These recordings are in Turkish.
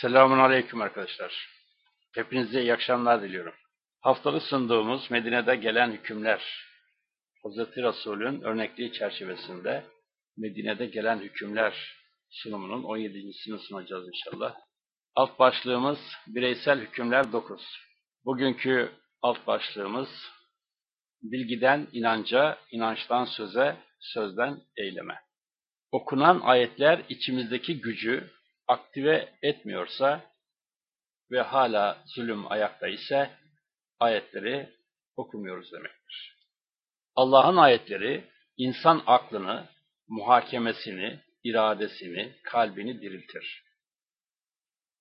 Selamun Aleyküm arkadaşlar. Hepinize iyi akşamlar diliyorum. Haftalık sunduğumuz Medine'de gelen hükümler, Hz. Resul'ün örnekliği çerçevesinde Medine'de gelen hükümler sunumunun 17.sini sunacağız inşallah. Alt başlığımız bireysel hükümler 9. Bugünkü alt başlığımız bilgiden inanca, inançtan söze, sözden eyleme. Okunan ayetler içimizdeki gücü aktive etmiyorsa ve hala zulüm ayakta ise ayetleri okumuyoruz demektir. Allah'ın ayetleri insan aklını, muhakemesini, iradesini, kalbini diriltir.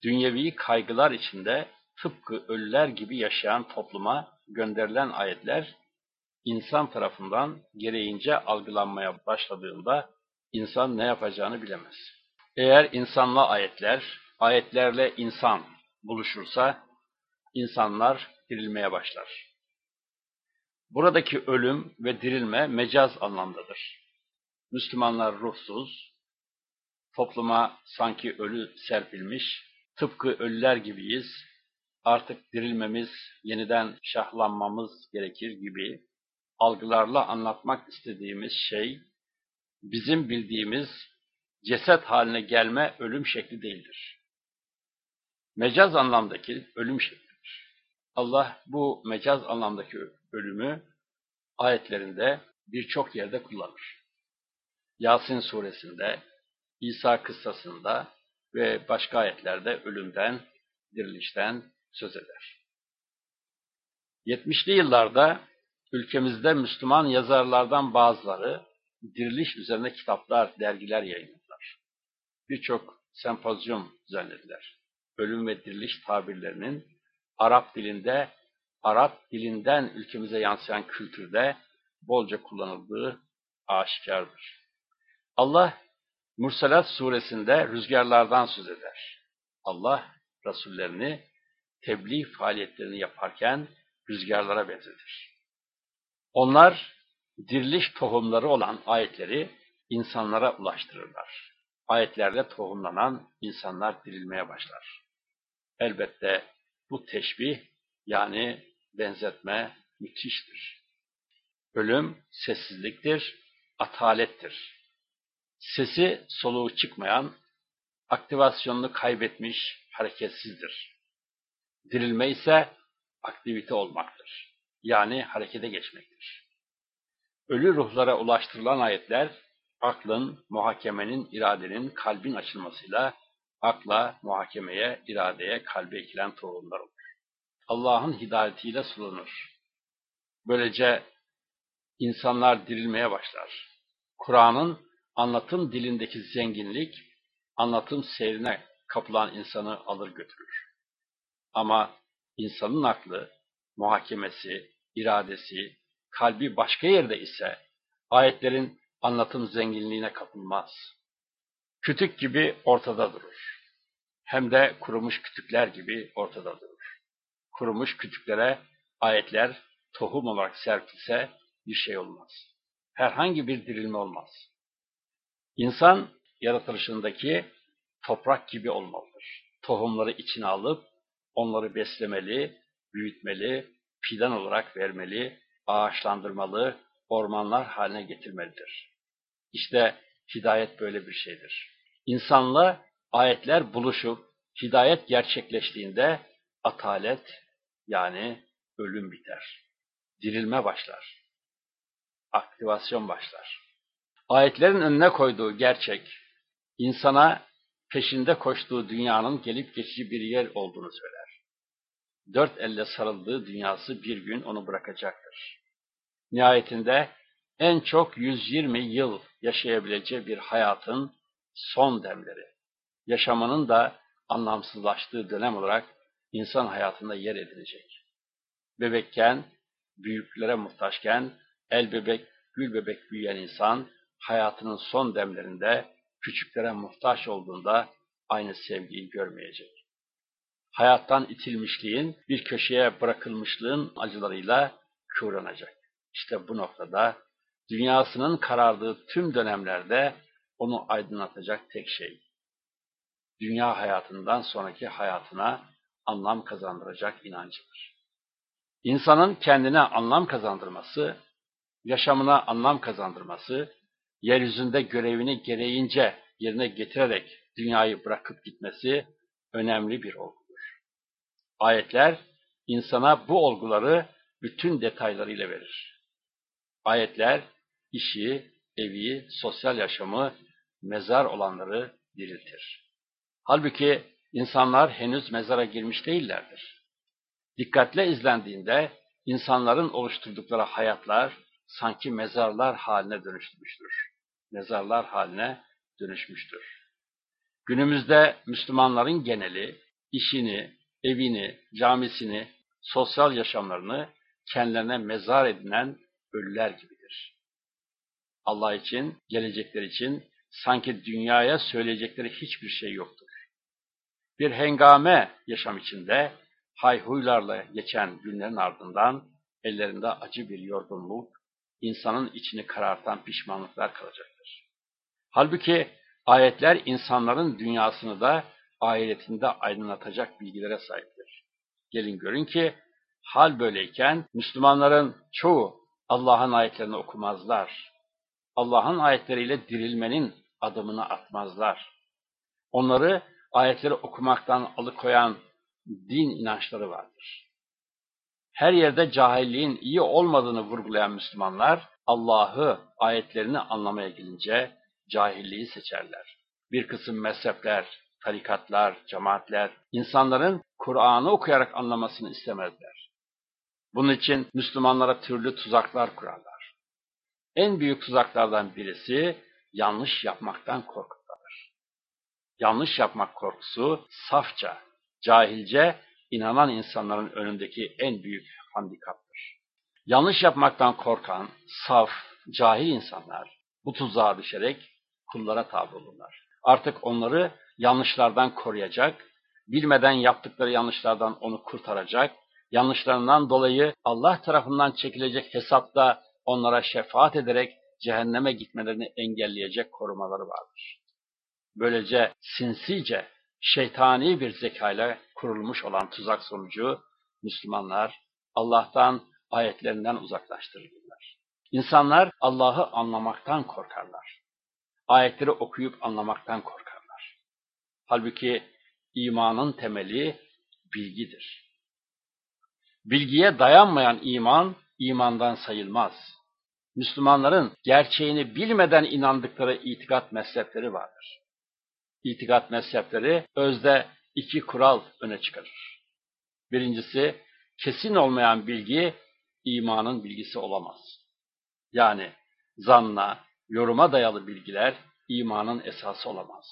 Dünyevi kaygılar içinde tıpkı ölüler gibi yaşayan topluma gönderilen ayetler insan tarafından gereğince algılanmaya başladığında insan ne yapacağını bilemez. Eğer insanla ayetler, ayetlerle insan buluşursa insanlar dirilmeye başlar. Buradaki ölüm ve dirilme mecaz anlamdadır. Müslümanlar ruhsuz, topluma sanki ölü serpilmiş, tıpkı ölüler gibiyiz, artık dirilmemiz, yeniden şahlanmamız gerekir gibi algılarla anlatmak istediğimiz şey, bizim bildiğimiz ceset haline gelme ölüm şekli değildir. Mecaz anlamdaki ölüm şeklidir. Allah bu mecaz anlamdaki ölümü ayetlerinde birçok yerde kullanır. Yasin suresinde, İsa kıssasında ve başka ayetlerde ölümden, dirilişten söz eder. 70'li yıllarda ülkemizde Müslüman yazarlardan bazıları diriliş üzerine kitaplar, dergiler yayınladılar. Birçok sempozyum düzenlediler. Ölüm ve diriliş tabirlerinin Arap dilinde, Arap dilinden ülkemize yansıyan kültürde bolca kullanıldığı aşikardır. Allah Mursalat suresinde rüzgarlardan söz eder. Allah Resullerini tebliğ faaliyetlerini yaparken rüzgarlara benzetir. Onlar diriliş tohumları olan ayetleri insanlara ulaştırırlar. Ayetlerle tohumlanan insanlar dirilmeye başlar. Elbette bu teşbih yani benzetme müthiştir. Ölüm sessizliktir, atalettir. Sesi soluğu çıkmayan, aktivasyonunu kaybetmiş, hareketsizdir. Dirilme ise aktivite olmaktır. Yani harekete geçmektir. Ölü ruhlara ulaştırılan ayetler, aklın, muhakemenin, iradenin, kalbin açılmasıyla akla, muhakemeye, iradeye, kalbe ekilen tohumlar olur. Allah'ın hidayetiyle sulanır. Böylece insanlar dirilmeye başlar. Kur'an'ın anlatım dilindeki zenginlik, anlatım seyrine kapılan insanı alır götürür. Ama insanın aklı, muhakemesi, iradesi, kalbi başka yerde ise ayetlerin anlatım zenginliğine kapılmaz. Kütük gibi ortada durur. Hem de kurumuş kütükler gibi ortada durur. Kurumuş kütüklere ayetler tohum olarak serpilse bir şey olmaz. Herhangi bir dirilme olmaz. İnsan yaratılışındaki toprak gibi olmalıdır. Tohumları içine alıp onları beslemeli, büyütmeli, fidan olarak vermeli, ağaçlandırmalı, ormanlar haline getirmelidir. İşte hidayet böyle bir şeydir. İnsanla ayetler buluşup hidayet gerçekleştiğinde atalet yani ölüm biter. Dirilme başlar. Aktivasyon başlar. Ayetlerin önüne koyduğu gerçek, insana peşinde koştuğu dünyanın gelip geçici bir yer olduğunu söyler. Dört elle sarıldığı dünyası bir gün onu bırakacaktır. Nihayetinde en çok 120 yıl yaşayabileceği bir hayatın son demleri, yaşamanın da anlamsızlaştığı dönem olarak insan hayatında yer edinecek. Bebekken, büyüklere muhtaçken, el bebek, gül bebek büyüyen insan, hayatının son demlerinde küçüklere muhtaç olduğunda aynı sevgiyi görmeyecek. Hayattan itilmişliğin, bir köşeye bırakılmışlığın acılarıyla kıvranacak. İşte bu noktada dünyasının karardığı tüm dönemlerde onu aydınlatacak tek şey. dünya hayatından sonraki hayatına anlam kazandıracak inancıdır. İnsanın kendine anlam kazandırması, yaşamına anlam kazandırması, yeryüzünde görevini gereğince yerine getirerek dünyayı bırakıp gitmesi önemli bir olgudur. Ayetler insana bu olguları bütün detaylarıyla verir. Ayetler işi, evi, sosyal yaşamı, mezar olanları diriltir. Halbuki insanlar henüz mezara girmiş değillerdir. Dikkatle izlendiğinde insanların oluşturdukları hayatlar sanki mezarlar haline dönüşmüştür. Mezarlar haline dönüşmüştür. Günümüzde Müslümanların geneli işini, evini, camisini, sosyal yaşamlarını kendilerine mezar edinen ölüler gibidir. Allah için, gelecekler için sanki dünyaya söyleyecekleri hiçbir şey yoktur. Bir hengame yaşam içinde hayhuylarla geçen günlerin ardından ellerinde acı bir yorgunluk, insanın içini karartan pişmanlıklar kalacaktır. Halbuki ayetler insanların dünyasını da ahiretinde aydınlatacak bilgilere sahiptir. Gelin görün ki hal böyleyken Müslümanların çoğu Allah'ın ayetlerini okumazlar. Allah'ın ayetleriyle dirilmenin adımını atmazlar. Onları ayetleri okumaktan alıkoyan din inançları vardır. Her yerde cahilliğin iyi olmadığını vurgulayan Müslümanlar, Allah'ı, ayetlerini anlamaya gelince cahilliği seçerler. Bir kısım mezhepler, tarikatlar, cemaatler, insanların Kur'an'ı okuyarak anlamasını istemezler. Bunun için Müslümanlara türlü tuzaklar kurarlar. En büyük tuzaklardan birisi yanlış yapmaktan korkutmadır. Yanlış yapmak korkusu safça, cahilce inanan insanların önündeki en büyük handikaptır. Yanlış yapmaktan korkan, saf, cahil insanlar bu tuzağa düşerek kullara tabi olurlar. Artık onları yanlışlardan koruyacak, bilmeden yaptıkları yanlışlardan onu kurtaracak, yanlışlarından dolayı Allah tarafından çekilecek hesapta onlara şefaat ederek cehenneme gitmelerini engelleyecek korumaları vardır. Böylece sinsice, şeytani bir zekayla kurulmuş olan tuzak sonucu Müslümanlar Allah'tan ayetlerinden uzaklaştırılırlar. İnsanlar Allah'ı anlamaktan korkarlar. Ayetleri okuyup anlamaktan korkarlar. Halbuki imanın temeli bilgidir. Bilgiye dayanmayan iman, imandan sayılmaz. Müslümanların gerçeğini bilmeden inandıkları itikat mezhepleri vardır. İtikat mezhepleri özde iki kural öne çıkarır. Birincisi, kesin olmayan bilgi imanın bilgisi olamaz. Yani zanna, yoruma dayalı bilgiler imanın esası olamaz.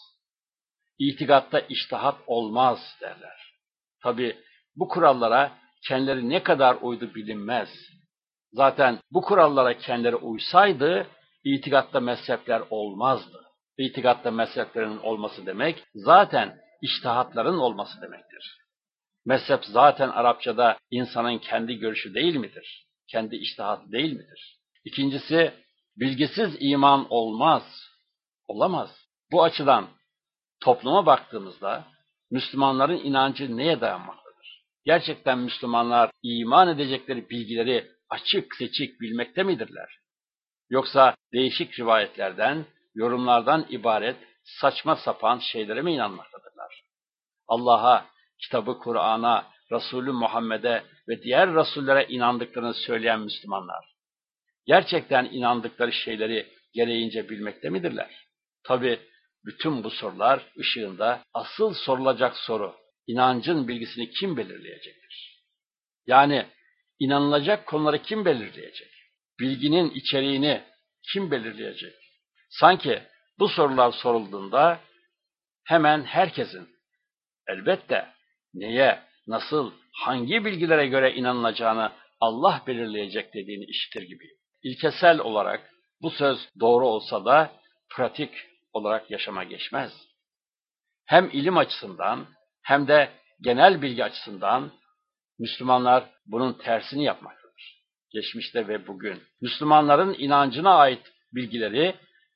İtikatta iştahat olmaz derler. Tabi bu kurallara kendileri ne kadar uydu bilinmez. Zaten bu kurallara kendileri uysaydı itikatta mezhepler olmazdı. İtikatta mezheplerin olması demek zaten iştahatların olması demektir. Mezhep zaten Arapçada insanın kendi görüşü değil midir? Kendi iştahatı değil midir? İkincisi, bilgisiz iman olmaz. Olamaz. Bu açıdan topluma baktığımızda Müslümanların inancı neye dayanmaktadır? Gerçekten Müslümanlar iman edecekleri bilgileri açık seçik bilmekte midirler? Yoksa değişik rivayetlerden, yorumlardan ibaret saçma sapan şeylere mi inanmaktadırlar? Allah'a, kitabı Kur'an'a, Resulü Muhammed'e ve diğer Resullere inandıklarını söyleyen Müslümanlar, gerçekten inandıkları şeyleri gereğince bilmekte midirler? Tabi bütün bu sorular ışığında asıl sorulacak soru, inancın bilgisini kim belirleyecektir? Yani inanılacak konuları kim belirleyecek? Bilginin içeriğini kim belirleyecek? Sanki bu sorular sorulduğunda hemen herkesin elbette neye, nasıl, hangi bilgilere göre inanılacağını Allah belirleyecek dediğini işitir gibi. İlkesel olarak bu söz doğru olsa da pratik olarak yaşama geçmez. Hem ilim açısından hem de genel bilgi açısından Müslümanlar bunun tersini yapmaktadır. Geçmişte ve bugün. Müslümanların inancına ait bilgileri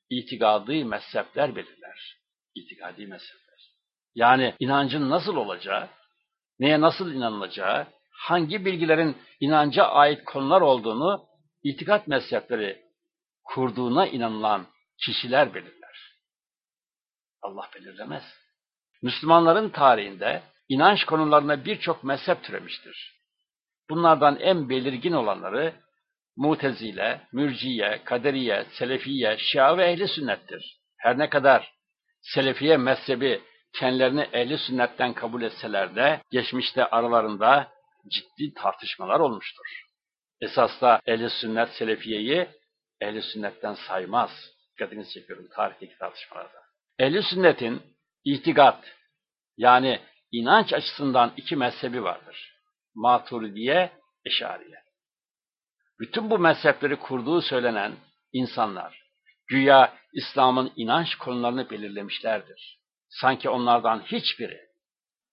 itikadi mezhepler belirler. İtikadi mezhepler. Yani inancın nasıl olacağı, neye nasıl inanılacağı, hangi bilgilerin inanca ait konular olduğunu itikat mezhepleri kurduğuna inanılan kişiler belirler. Allah belirlemez. Müslümanların tarihinde inanç konularına birçok mezhep türemiştir. Bunlardan en belirgin olanları Mutezile, Mürciye, Kaderiye, Selefiye, Şia ve Ehli Sünnettir. Her ne kadar Selefiye mezhebi kendilerini Ehli Sünnet'ten kabul etseler de geçmişte aralarında ciddi tartışmalar olmuştur. Esas da Ehli Sünnet Selefiye'yi Ehli Sünnet'ten saymaz. Dikkatinizi çekiyorum tarihteki tartışmalarda. Ehli Sünnet'in itikat yani inanç açısından iki mezhebi vardır. Maturidiye, Eşariye. Bütün bu mezhepleri kurduğu söylenen insanlar güya İslam'ın inanç konularını belirlemişlerdir. Sanki onlardan hiçbiri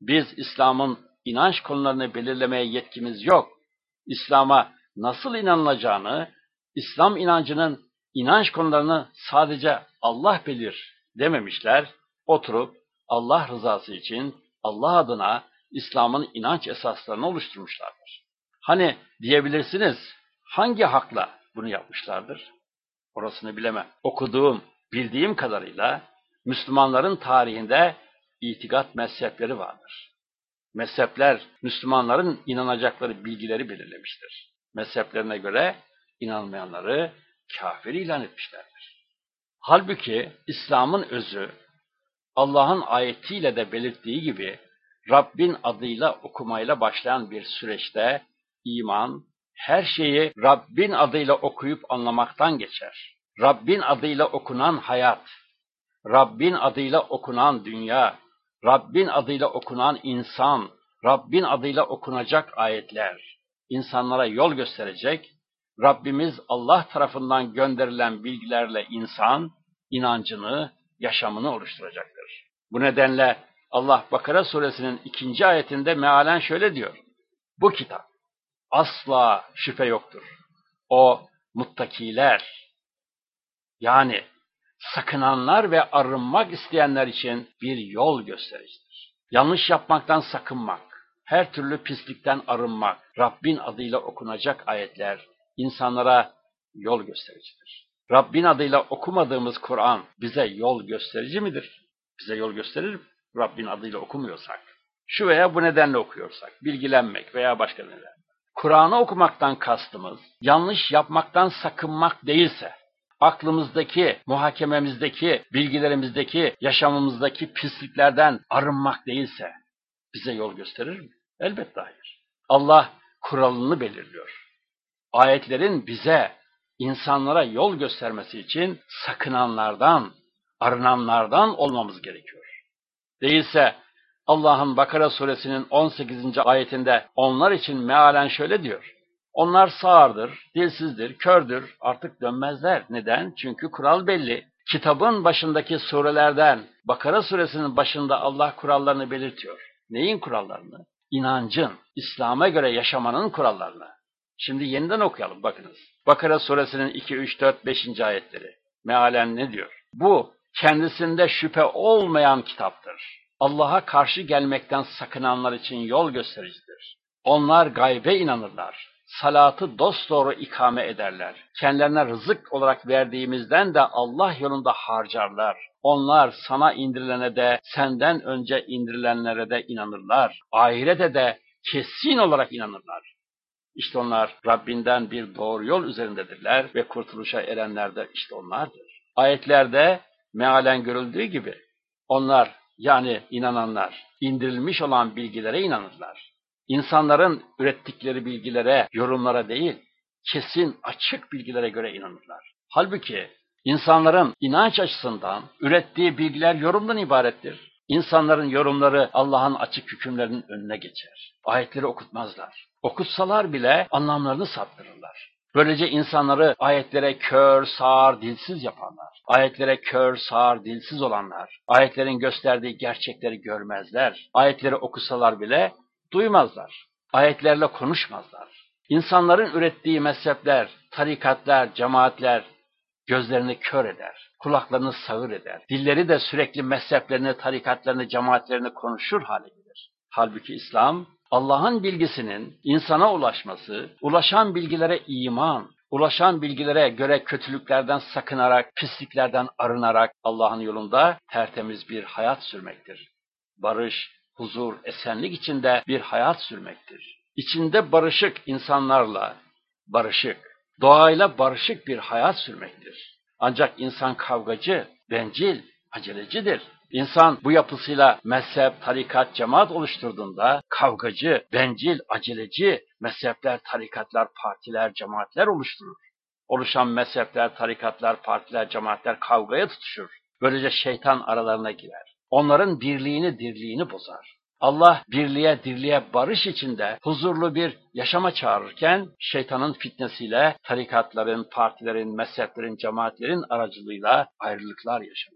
biz İslam'ın inanç konularını belirlemeye yetkimiz yok. İslam'a nasıl inanılacağını, İslam inancının inanç konularını sadece Allah bilir dememişler. Oturup Allah rızası için Allah adına İslam'ın inanç esaslarını oluşturmuşlardır. Hani diyebilirsiniz, hangi hakla bunu yapmışlardır? Orasını bilemem. Okuduğum, bildiğim kadarıyla Müslümanların tarihinde itikat mezhepleri vardır. Mezhepler Müslümanların inanacakları bilgileri belirlemiştir. Mezheplerine göre inanmayanları kafir ilan etmişlerdir. Halbuki İslam'ın özü Allah'ın ayetiyle de belirttiği gibi Rabbin adıyla okumayla başlayan bir süreçte iman, her şeyi Rabbin adıyla okuyup anlamaktan geçer. Rabbin adıyla okunan hayat, Rabbin adıyla okunan dünya, Rabbin adıyla okunan insan, Rabbin adıyla okunacak ayetler, insanlara yol gösterecek, Rabbimiz Allah tarafından gönderilen bilgilerle insan, inancını, yaşamını oluşturacaktır. Bu nedenle Allah Bakara suresinin ikinci ayetinde mealen şöyle diyor. Bu kitap asla şüphe yoktur. O muttakiler yani sakınanlar ve arınmak isteyenler için bir yol göstericidir. Yanlış yapmaktan sakınmak, her türlü pislikten arınmak, Rabbin adıyla okunacak ayetler insanlara yol göstericidir. Rabbin adıyla okumadığımız Kur'an bize yol gösterici midir? Bize yol gösterir? Rabbin adıyla okumuyorsak. Şu veya bu nedenle okuyorsak, bilgilenmek veya başka neden. Kur'an'ı okumaktan kastımız, yanlış yapmaktan sakınmak değilse, aklımızdaki, muhakememizdeki, bilgilerimizdeki, yaşamımızdaki pisliklerden arınmak değilse, bize yol gösterir mi? Elbette hayır. Allah kuralını belirliyor. Ayetlerin bize, insanlara yol göstermesi için sakınanlardan, arınanlardan olmamız gerekiyor. Değilse Allah'ın Bakara suresinin 18. ayetinde onlar için mealen şöyle diyor. Onlar sağırdır, dilsizdir, kördür, artık dönmezler. Neden? Çünkü kural belli. Kitabın başındaki surelerden, Bakara suresinin başında Allah kurallarını belirtiyor. Neyin kurallarını? İnancın, İslam'a göre yaşamanın kurallarını. Şimdi yeniden okuyalım bakınız. Bakara suresinin 2, 3, 4, 5. ayetleri. Mealen ne diyor? Bu kendisinde şüphe olmayan kitaptır. Allah'a karşı gelmekten sakınanlar için yol göstericidir. Onlar gaybe inanırlar. Salatı dosdoğru ikame ederler. Kendilerine rızık olarak verdiğimizden de Allah yolunda harcarlar. Onlar sana indirilene de senden önce indirilenlere de inanırlar. Ahirete de kesin olarak inanırlar. İşte onlar Rabbinden bir doğru yol üzerindedirler ve kurtuluşa erenler de işte onlardır. Ayetlerde mealen görüldüğü gibi onlar yani inananlar indirilmiş olan bilgilere inanırlar. İnsanların ürettikleri bilgilere, yorumlara değil, kesin açık bilgilere göre inanırlar. Halbuki insanların inanç açısından ürettiği bilgiler yorumdan ibarettir. İnsanların yorumları Allah'ın açık hükümlerinin önüne geçer. Ayetleri okutmazlar. Okutsalar bile anlamlarını saptırırlar. Böylece insanları ayetlere kör, sağır, dilsiz yapanlar, ayetlere kör, sağır, dilsiz olanlar, ayetlerin gösterdiği gerçekleri görmezler, ayetleri okusalar bile duymazlar, ayetlerle konuşmazlar. İnsanların ürettiği mezhepler, tarikatlar, cemaatler gözlerini kör eder, kulaklarını sağır eder, dilleri de sürekli mezheplerini, tarikatlarını, cemaatlerini konuşur hale gelir. Halbuki İslam, Allah'ın bilgisinin insana ulaşması, ulaşan bilgilere iman, ulaşan bilgilere göre kötülüklerden sakınarak, pisliklerden arınarak Allah'ın yolunda tertemiz bir hayat sürmektir. Barış, huzur, esenlik içinde bir hayat sürmektir. İçinde barışık insanlarla barışık, doğayla barışık bir hayat sürmektir. Ancak insan kavgacı, bencil, acelecidir. İnsan bu yapısıyla mezhep, tarikat, cemaat oluşturduğunda kavgacı, bencil, aceleci mezhepler, tarikatlar, partiler, cemaatler oluşturur. Oluşan mezhepler, tarikatlar, partiler, cemaatler kavgaya tutuşur. Böylece şeytan aralarına girer. Onların birliğini, dirliğini bozar. Allah birliğe, dirliğe, barış içinde huzurlu bir yaşama çağırırken şeytanın fitnesiyle tarikatların, partilerin, mezheplerin, cemaatlerin aracılığıyla ayrılıklar yaşanır.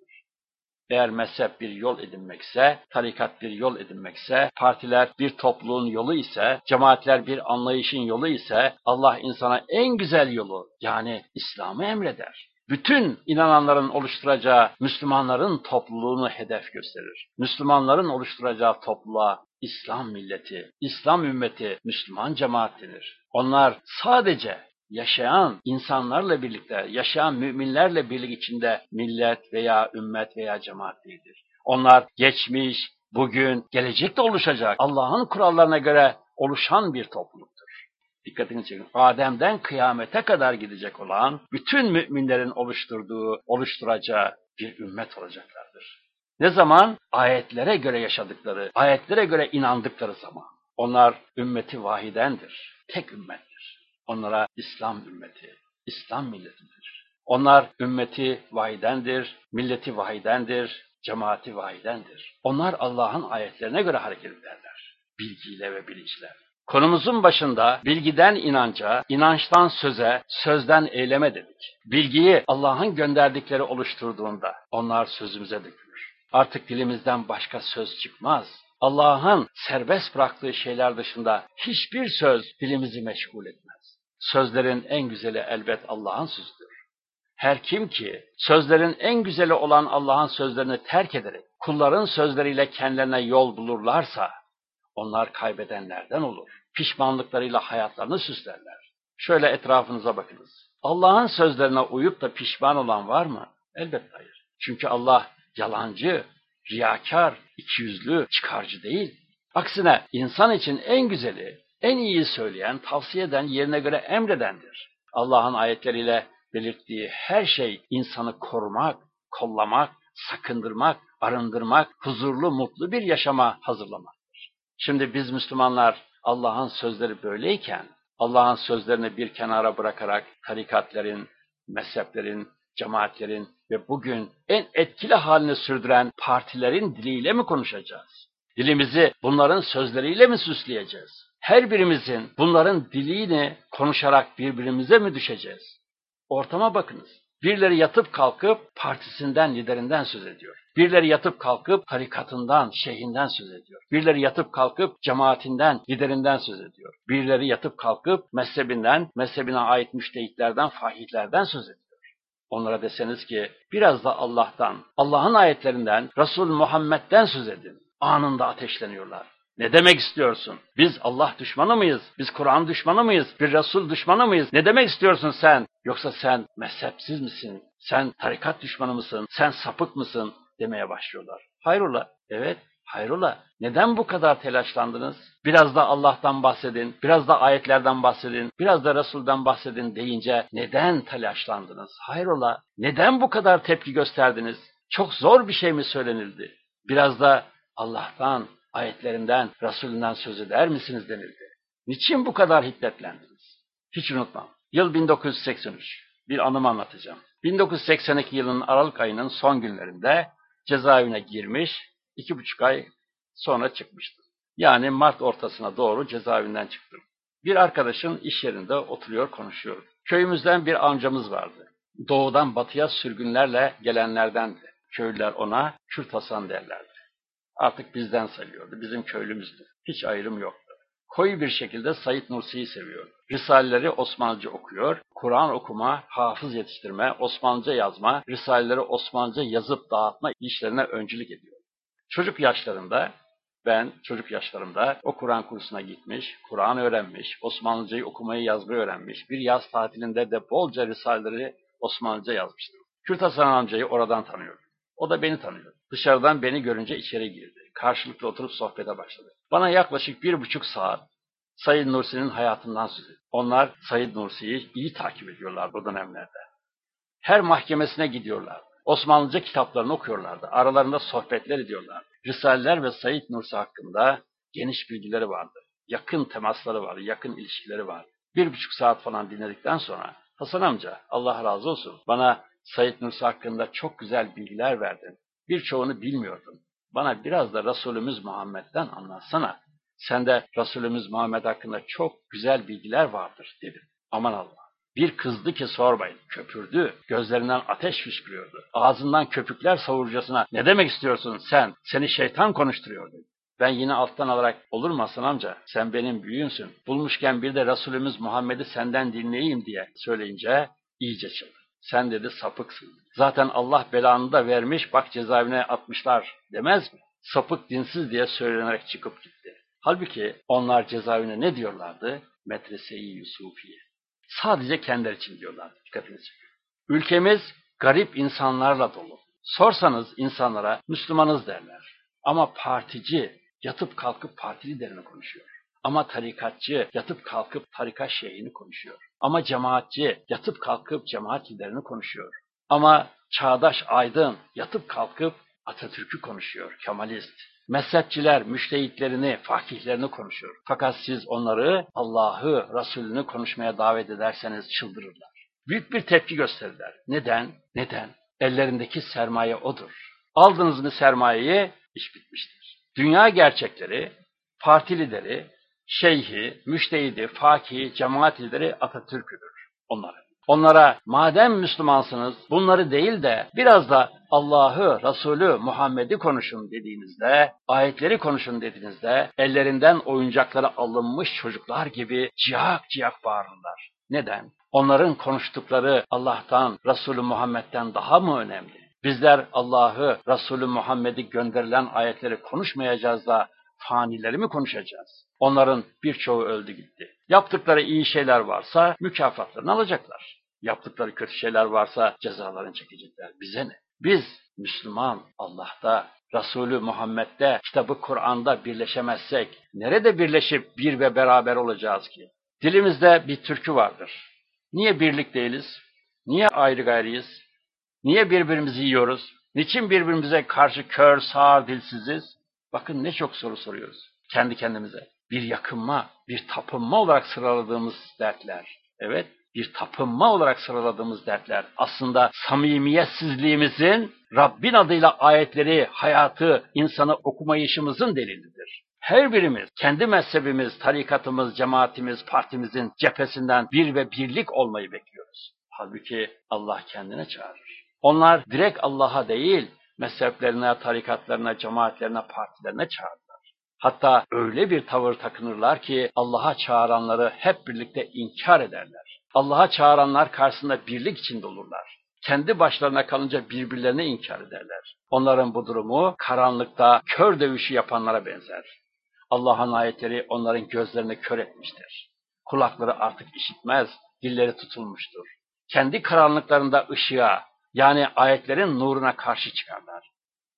Eğer mezhep bir yol edinmekse, tarikat bir yol edinmekse, partiler bir topluluğun yolu ise, cemaatler bir anlayışın yolu ise, Allah insana en güzel yolu yani İslam'ı emreder. Bütün inananların oluşturacağı Müslümanların topluluğunu hedef gösterir. Müslümanların oluşturacağı topluluğa İslam milleti, İslam ümmeti, Müslüman cemaat denir. Onlar sadece yaşayan insanlarla birlikte, yaşayan müminlerle birlik içinde millet veya ümmet veya cemaat değildir. Onlar geçmiş, bugün, gelecekte oluşacak Allah'ın kurallarına göre oluşan bir topluluktur. Dikkatini çekin. Adem'den kıyamete kadar gidecek olan bütün müminlerin oluşturduğu, oluşturacağı bir ümmet olacaklardır. Ne zaman? Ayetlere göre yaşadıkları, ayetlere göre inandıkları zaman. Onlar ümmeti vahidendir. Tek ümmet. Onlara İslam ümmeti, İslam milletidir. Onlar ümmeti vahidendir, milleti vahidendir, cemaati vahidendir. Onlar Allah'ın ayetlerine göre hareket ederler. Bilgiyle ve bilinçle. Konumuzun başında bilgiden inanca, inançtan söze, sözden eyleme dedik. Bilgiyi Allah'ın gönderdikleri oluşturduğunda onlar sözümüze dökülür. Artık dilimizden başka söz çıkmaz. Allah'ın serbest bıraktığı şeyler dışında hiçbir söz dilimizi meşgul etmez. Sözlerin en güzeli elbet Allah'ın sözüdür. Her kim ki sözlerin en güzeli olan Allah'ın sözlerini terk ederek kulların sözleriyle kendilerine yol bulurlarsa onlar kaybedenlerden olur. Pişmanlıklarıyla hayatlarını süslerler. Şöyle etrafınıza bakınız. Allah'ın sözlerine uyup da pişman olan var mı? Elbette hayır. Çünkü Allah yalancı, riyakar, ikiyüzlü, çıkarcı değil. Aksine insan için en güzeli, en iyi söyleyen, tavsiye eden, yerine göre emredendir. Allah'ın ayetleriyle belirttiği her şey insanı korumak, kollamak, sakındırmak, arındırmak, huzurlu, mutlu bir yaşama hazırlamaktır. Şimdi biz Müslümanlar Allah'ın sözleri böyleyken, Allah'ın sözlerini bir kenara bırakarak tarikatlerin, mezheplerin, cemaatlerin ve bugün en etkili halini sürdüren partilerin diliyle mi konuşacağız? Dilimizi bunların sözleriyle mi süsleyeceğiz? Her birimizin bunların dilini konuşarak birbirimize mi düşeceğiz? Ortama bakınız. Birileri yatıp kalkıp partisinden, liderinden söz ediyor. Birileri yatıp kalkıp tarikatından, şeyhinden söz ediyor. Birileri yatıp kalkıp cemaatinden, liderinden söz ediyor. Birileri yatıp kalkıp mezhebinden, mezhebine ait müştehitlerden, fahihlerden söz ediyor. Onlara deseniz ki biraz da Allah'tan, Allah'ın ayetlerinden, Resul Muhammed'den söz edin. Anında ateşleniyorlar. Ne demek istiyorsun? Biz Allah düşmanı mıyız? Biz Kur'an düşmanı mıyız? Bir Resul düşmanı mıyız? Ne demek istiyorsun sen? Yoksa sen mezhepsiz misin? Sen tarikat düşmanı mısın? Sen sapık mısın? demeye başlıyorlar. Hayrola? Evet, hayrola. Neden bu kadar telaşlandınız? Biraz da Allah'tan bahsedin, biraz da ayetlerden bahsedin, biraz da Resul'den bahsedin deyince neden telaşlandınız? Hayrola? Neden bu kadar tepki gösterdiniz? Çok zor bir şey mi söylenildi? Biraz da Allah'tan, ayetlerinden, Resulünden söz eder misiniz denildi. Niçin bu kadar hiddetlendiniz? Hiç unutmam. Yıl 1983. Bir anımı anlatacağım. 1982 yılının Aralık ayının son günlerinde cezaevine girmiş, iki buçuk ay sonra çıkmıştım. Yani Mart ortasına doğru cezaevinden çıktım. Bir arkadaşın iş yerinde oturuyor konuşuyor. Köyümüzden bir amcamız vardı. Doğudan batıya sürgünlerle gelenlerdendi. Köylüler ona Kürt Hasan derlerdi. Artık bizden sayıyordu, bizim köylümüzdü. Hiç ayrım yoktu. koyu bir şekilde Said Nursi'yi seviyor. Risaleleri Osmanlıca okuyor, Kur'an okuma, hafız yetiştirme, Osmanlıca yazma, Risaleleri Osmanlıca yazıp dağıtma işlerine öncülük ediyor. Çocuk yaşlarında ben çocuk yaşlarımda o Kur'an kursuna gitmiş, Kur'an öğrenmiş, Osmanlıcayı okumayı yazmayı öğrenmiş. Bir yaz tatilinde de bolca risaleleri Osmanlıca yazmıştım. Kürt Hasan amcayı oradan tanıyorum. O da beni tanıyor. Dışarıdan beni görünce içeri girdi. Karşılıklı oturup sohbete başladı. Bana yaklaşık bir buçuk saat Said Nursi'nin hayatından söz etti. Onlar Said Nursi'yi iyi takip ediyorlar bu dönemlerde. Her mahkemesine gidiyorlar. Osmanlıca kitaplarını okuyorlardı. Aralarında sohbetler ediyorlar. Risaleler ve Said Nursi hakkında geniş bilgileri vardı. Yakın temasları vardı, yakın ilişkileri vardı. Bir buçuk saat falan dinledikten sonra Hasan amca Allah razı olsun bana Said Nursi hakkında çok güzel bilgiler verdin. Birçoğunu bilmiyordum. Bana biraz da Resulümüz Muhammed'den anlatsana. Sende Resulümüz Muhammed hakkında çok güzel bilgiler vardır dedim. Aman Allah. Bir kızdı ki sormayın. Köpürdü. Gözlerinden ateş fışkırıyordu. Ağzından köpükler savurcasına ne demek istiyorsun sen? Seni şeytan konuşturuyordu. Ben yine alttan alarak olur mu Hasan amca? Sen benim büyüğünsün. Bulmuşken bir de Resulümüz Muhammed'i senden dinleyeyim diye söyleyince iyice çıldı. Sen dedi sapıksın. Zaten Allah belanı da vermiş bak cezaevine atmışlar demez mi? Sapık dinsiz diye söylenerek çıkıp gitti. Halbuki onlar cezaevine ne diyorlardı? Medrese-i Yusufiye. Sadece kendileri için diyorlardı. Dikkatini çekiyor. Ülkemiz garip insanlarla dolu. Sorsanız insanlara Müslümanız derler. Ama partici yatıp kalkıp parti liderini konuşuyor. Ama tarikatçı yatıp kalkıp tarikat şeyhini konuşuyor. Ama cemaatçi yatıp kalkıp cemaat liderini konuşuyor. Ama çağdaş aydın yatıp kalkıp Atatürk'ü konuşuyor, Kemalist. Mezhepçiler müştehitlerini, fakihlerini konuşuyor. Fakat siz onları Allah'ı, Resulünü konuşmaya davet ederseniz çıldırırlar. Büyük bir tepki gösterirler. Neden? Neden? Ellerindeki sermaye odur. Aldınız mı sermayeyi, iş bitmiştir. Dünya gerçekleri, parti lideri, şeyhi, müştehidi, fakihi, cemaat lideri Atatürk'üdür onların. Onlara madem Müslümansınız bunları değil de biraz da Allah'ı, Resulü, Muhammed'i konuşun dediğinizde, ayetleri konuşun dediğinizde ellerinden oyuncakları alınmış çocuklar gibi ciyak ciyak bağırırlar. Neden? Onların konuştukları Allah'tan, Resulü Muhammed'den daha mı önemli? Bizler Allah'ı, Resulü Muhammed'i gönderilen ayetleri konuşmayacağız da fanileri mi konuşacağız? Onların birçoğu öldü gitti. Yaptıkları iyi şeyler varsa mükafatlarını alacaklar. Yaptıkları kötü şeyler varsa cezalarını çekecekler. Bize ne? Biz Müslüman Allah'ta, Resulü Muhammed'de, kitabı Kur'an'da birleşemezsek nerede birleşip bir ve beraber olacağız ki? Dilimizde bir türkü vardır. Niye birlik değiliz? Niye ayrı gayrıyız? Niye birbirimizi yiyoruz? Niçin birbirimize karşı kör, sağır, dilsiziz? Bakın ne çok soru soruyoruz kendi kendimize. Bir yakınma, bir tapınma olarak sıraladığımız dertler. Evet, bir tapınma olarak sıraladığımız dertler aslında samimiyetsizliğimizin Rabbin adıyla ayetleri, hayatı, insanı okumayışımızın delilidir. Her birimiz kendi mezhebimiz, tarikatımız, cemaatimiz, partimizin cephesinden bir ve birlik olmayı bekliyoruz. Halbuki Allah kendine çağırır. Onlar direkt Allah'a değil, mezheplerine, tarikatlarına, cemaatlerine, partilerine çağırırlar. Hatta öyle bir tavır takınırlar ki Allah'a çağıranları hep birlikte inkar ederler. Allah'a çağıranlar karşısında birlik içinde olurlar. Kendi başlarına kalınca birbirlerine inkar ederler. Onların bu durumu karanlıkta kör dövüşü yapanlara benzer. Allah'ın ayetleri onların gözlerini kör etmiştir. Kulakları artık işitmez, dilleri tutulmuştur. Kendi karanlıklarında ışığa, yani ayetlerin nuruna karşı çıkarlar.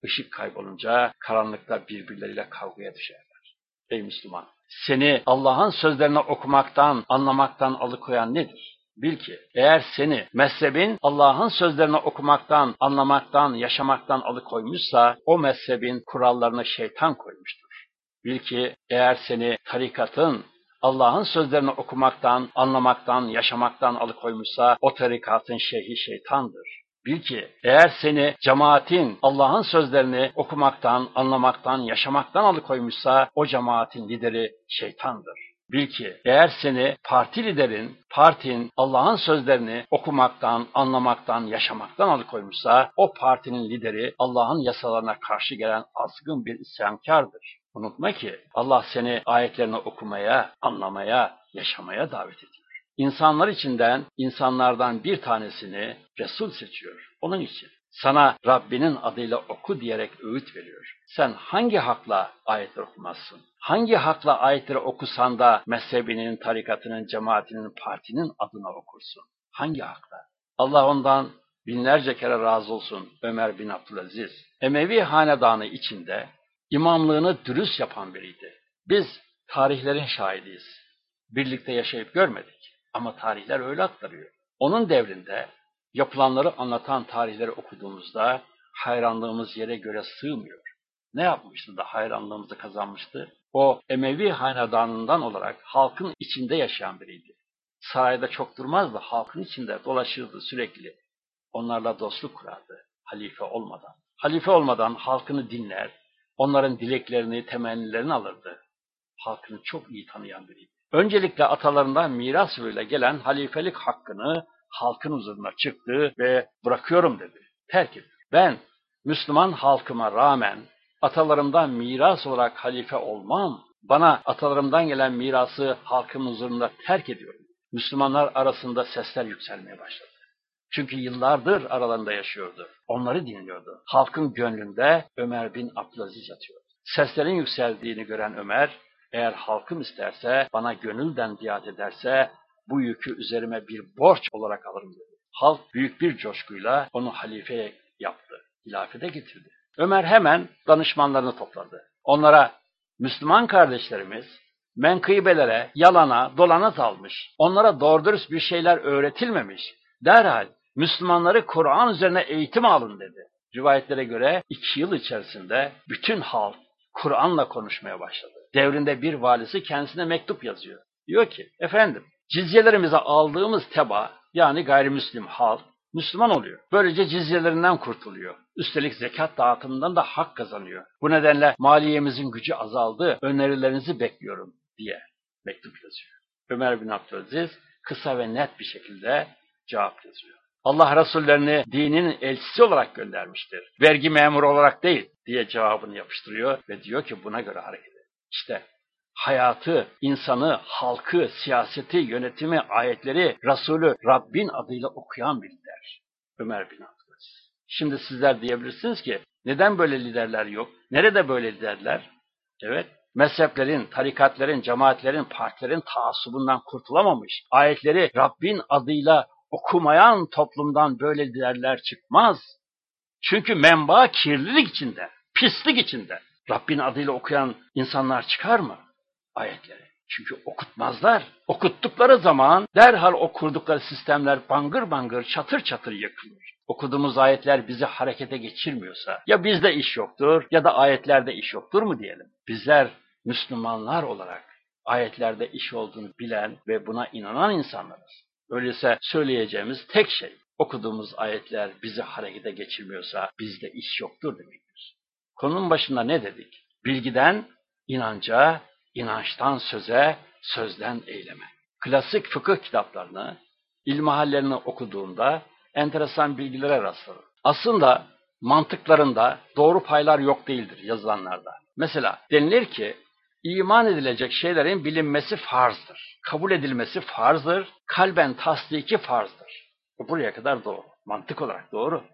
Işık kaybolunca karanlıkta birbirleriyle kavgaya düşerler. Ey Müslüman! Seni Allah'ın sözlerini okumaktan, anlamaktan alıkoyan nedir? Bil ki eğer seni mezhebin Allah'ın sözlerini okumaktan, anlamaktan, yaşamaktan alıkoymuşsa o mezhebin kurallarını şeytan koymuştur. Bil ki eğer seni tarikatın Allah'ın sözlerini okumaktan, anlamaktan, yaşamaktan alıkoymuşsa o tarikatın şeyhi şeytandır. Bil ki eğer seni cemaatin Allah'ın sözlerini okumaktan, anlamaktan, yaşamaktan alıkoymuşsa o cemaatin lideri şeytandır. Bil ki eğer seni parti liderin, partin Allah'ın sözlerini okumaktan, anlamaktan, yaşamaktan alıkoymuşsa o partinin lideri Allah'ın yasalarına karşı gelen azgın bir isyankardır. Unutma ki Allah seni ayetlerini okumaya, anlamaya, yaşamaya davet ediyor. İnsanlar içinden, insanlardan bir tanesini Resul seçiyor. Onun için sana Rabbinin adıyla oku diyerek öğüt veriyor. Sen hangi hakla ayetleri okumazsın? Hangi hakla ayetleri okusan da mezhebinin, tarikatının, cemaatinin, partinin adına okursun? Hangi hakla? Allah ondan binlerce kere razı olsun Ömer bin Abdülaziz. Emevi hanedanı içinde imamlığını dürüst yapan biriydi. Biz tarihlerin şahidiyiz. Birlikte yaşayıp görmedik ama tarihler öyle aktarıyor. Onun devrinde yapılanları anlatan tarihleri okuduğumuzda hayranlığımız yere göre sığmıyor. Ne yapmıştı da hayranlığımızı kazanmıştı? O Emevi hanedanından olarak halkın içinde yaşayan biriydi. Sarayda çok durmazdı, halkın içinde dolaşırdı sürekli. Onlarla dostluk kurardı, halife olmadan. Halife olmadan halkını dinler, onların dileklerini, temennilerini alırdı. Halkını çok iyi tanıyan biriydi. Öncelikle atalarından miras yoluyla gelen halifelik hakkını halkın huzuruna çıktı ve bırakıyorum dedi. Terk etti. Ben Müslüman halkıma rağmen atalarımdan miras olarak halife olmam. Bana atalarımdan gelen mirası halkın huzurunda terk ediyorum. Müslümanlar arasında sesler yükselmeye başladı. Çünkü yıllardır aralarında yaşıyordu. Onları dinliyordu. Halkın gönlünde Ömer bin Abdülaziz yatıyordu. Seslerin yükseldiğini gören Ömer, eğer halkım isterse, bana gönülden biat ederse, bu yükü üzerime bir borç olarak alırım dedi. Halk büyük bir coşkuyla onu halife yaptı. Hilafete getirdi. Ömer hemen danışmanlarını topladı. Onlara Müslüman kardeşlerimiz menkıbelere, yalana, dolana dalmış. Onlara doğru dürüst bir şeyler öğretilmemiş. Derhal Müslümanları Kur'an üzerine eğitim alın dedi. Rivayetlere göre iki yıl içerisinde bütün halk Kur'an'la konuşmaya başladı. Devrinde bir valisi kendisine mektup yazıyor. Diyor ki, efendim cizyelerimize aldığımız teba yani gayrimüslim halk Müslüman oluyor. Böylece cizyelerinden kurtuluyor. Üstelik zekat dağıtımından da hak kazanıyor. Bu nedenle maliyemizin gücü azaldı, önerilerinizi bekliyorum diye mektup yazıyor. Ömer bin Abdülaziz kısa ve net bir şekilde cevap yazıyor. Allah Resullerini dinin elçisi olarak göndermiştir. Vergi memuru olarak değil diye cevabını yapıştırıyor ve diyor ki buna göre hareket. İşte hayatı, insanı, halkı, siyaseti, yönetimi, ayetleri Resulü Rabbin adıyla okuyan bir lider. Ömer bin Abdülaziz. Şimdi sizler diyebilirsiniz ki neden böyle liderler yok? Nerede böyle liderler? Evet, mezheplerin, tarikatların, cemaatlerin, partilerin taassubundan kurtulamamış, ayetleri Rabbin adıyla okumayan toplumdan böyle liderler çıkmaz. Çünkü menba kirlilik içinde, pislik içinde. Rabbin adıyla okuyan insanlar çıkar mı? Ayetleri. Çünkü okutmazlar. Okuttukları zaman derhal o kurdukları sistemler bangır bangır, çatır çatır yakılır. Okuduğumuz ayetler bizi harekete geçirmiyorsa ya bizde iş yoktur ya da ayetlerde iş yoktur mu diyelim. Bizler Müslümanlar olarak ayetlerde iş olduğunu bilen ve buna inanan insanlarız. Öyleyse söyleyeceğimiz tek şey okuduğumuz ayetler bizi harekete geçirmiyorsa bizde iş yoktur demektir. Konunun başında ne dedik? Bilgiden inanca, inançtan söze, sözden eyleme. Klasik fıkıh kitaplarını, ilmihallerini okuduğunda enteresan bilgilere rastlarım. Aslında mantıklarında doğru paylar yok değildir yazılanlarda. Mesela denilir ki iman edilecek şeylerin bilinmesi farzdır. Kabul edilmesi farzdır. Kalben tasdiki farzdır. Buraya kadar doğru. Mantık olarak doğru.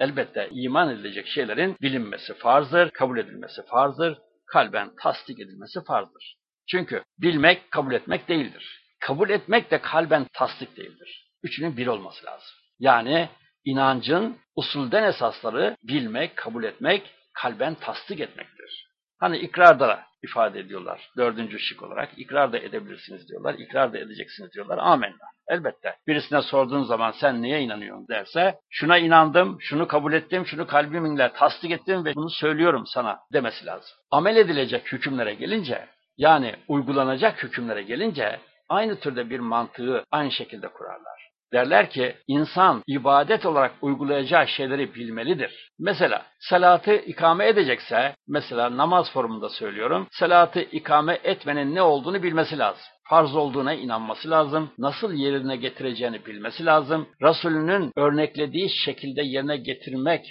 Elbette iman edilecek şeylerin bilinmesi farzdır, kabul edilmesi farzdır, kalben tasdik edilmesi farzdır. Çünkü bilmek kabul etmek değildir. Kabul etmek de kalben tasdik değildir. Üçünün bir olması lazım. Yani inancın usulden esasları bilmek, kabul etmek, kalben tasdik etmektir. Hani ikrarda da ifade ediyorlar. Dördüncü şık olarak ikrar da edebilirsiniz diyorlar. İkrar da edeceksiniz diyorlar. Amenna. Elbette. Birisine sorduğun zaman sen neye inanıyorsun derse şuna inandım, şunu kabul ettim, şunu kalbimle tasdik ettim ve bunu söylüyorum sana demesi lazım. Amel edilecek hükümlere gelince yani uygulanacak hükümlere gelince aynı türde bir mantığı aynı şekilde kurarlar. Derler ki insan ibadet olarak uygulayacağı şeyleri bilmelidir. Mesela salatı ikame edecekse, mesela namaz formunda söylüyorum, salatı ikame etmenin ne olduğunu bilmesi lazım. Farz olduğuna inanması lazım, nasıl yerine getireceğini bilmesi lazım, Resulünün örneklediği şekilde yerine getirmek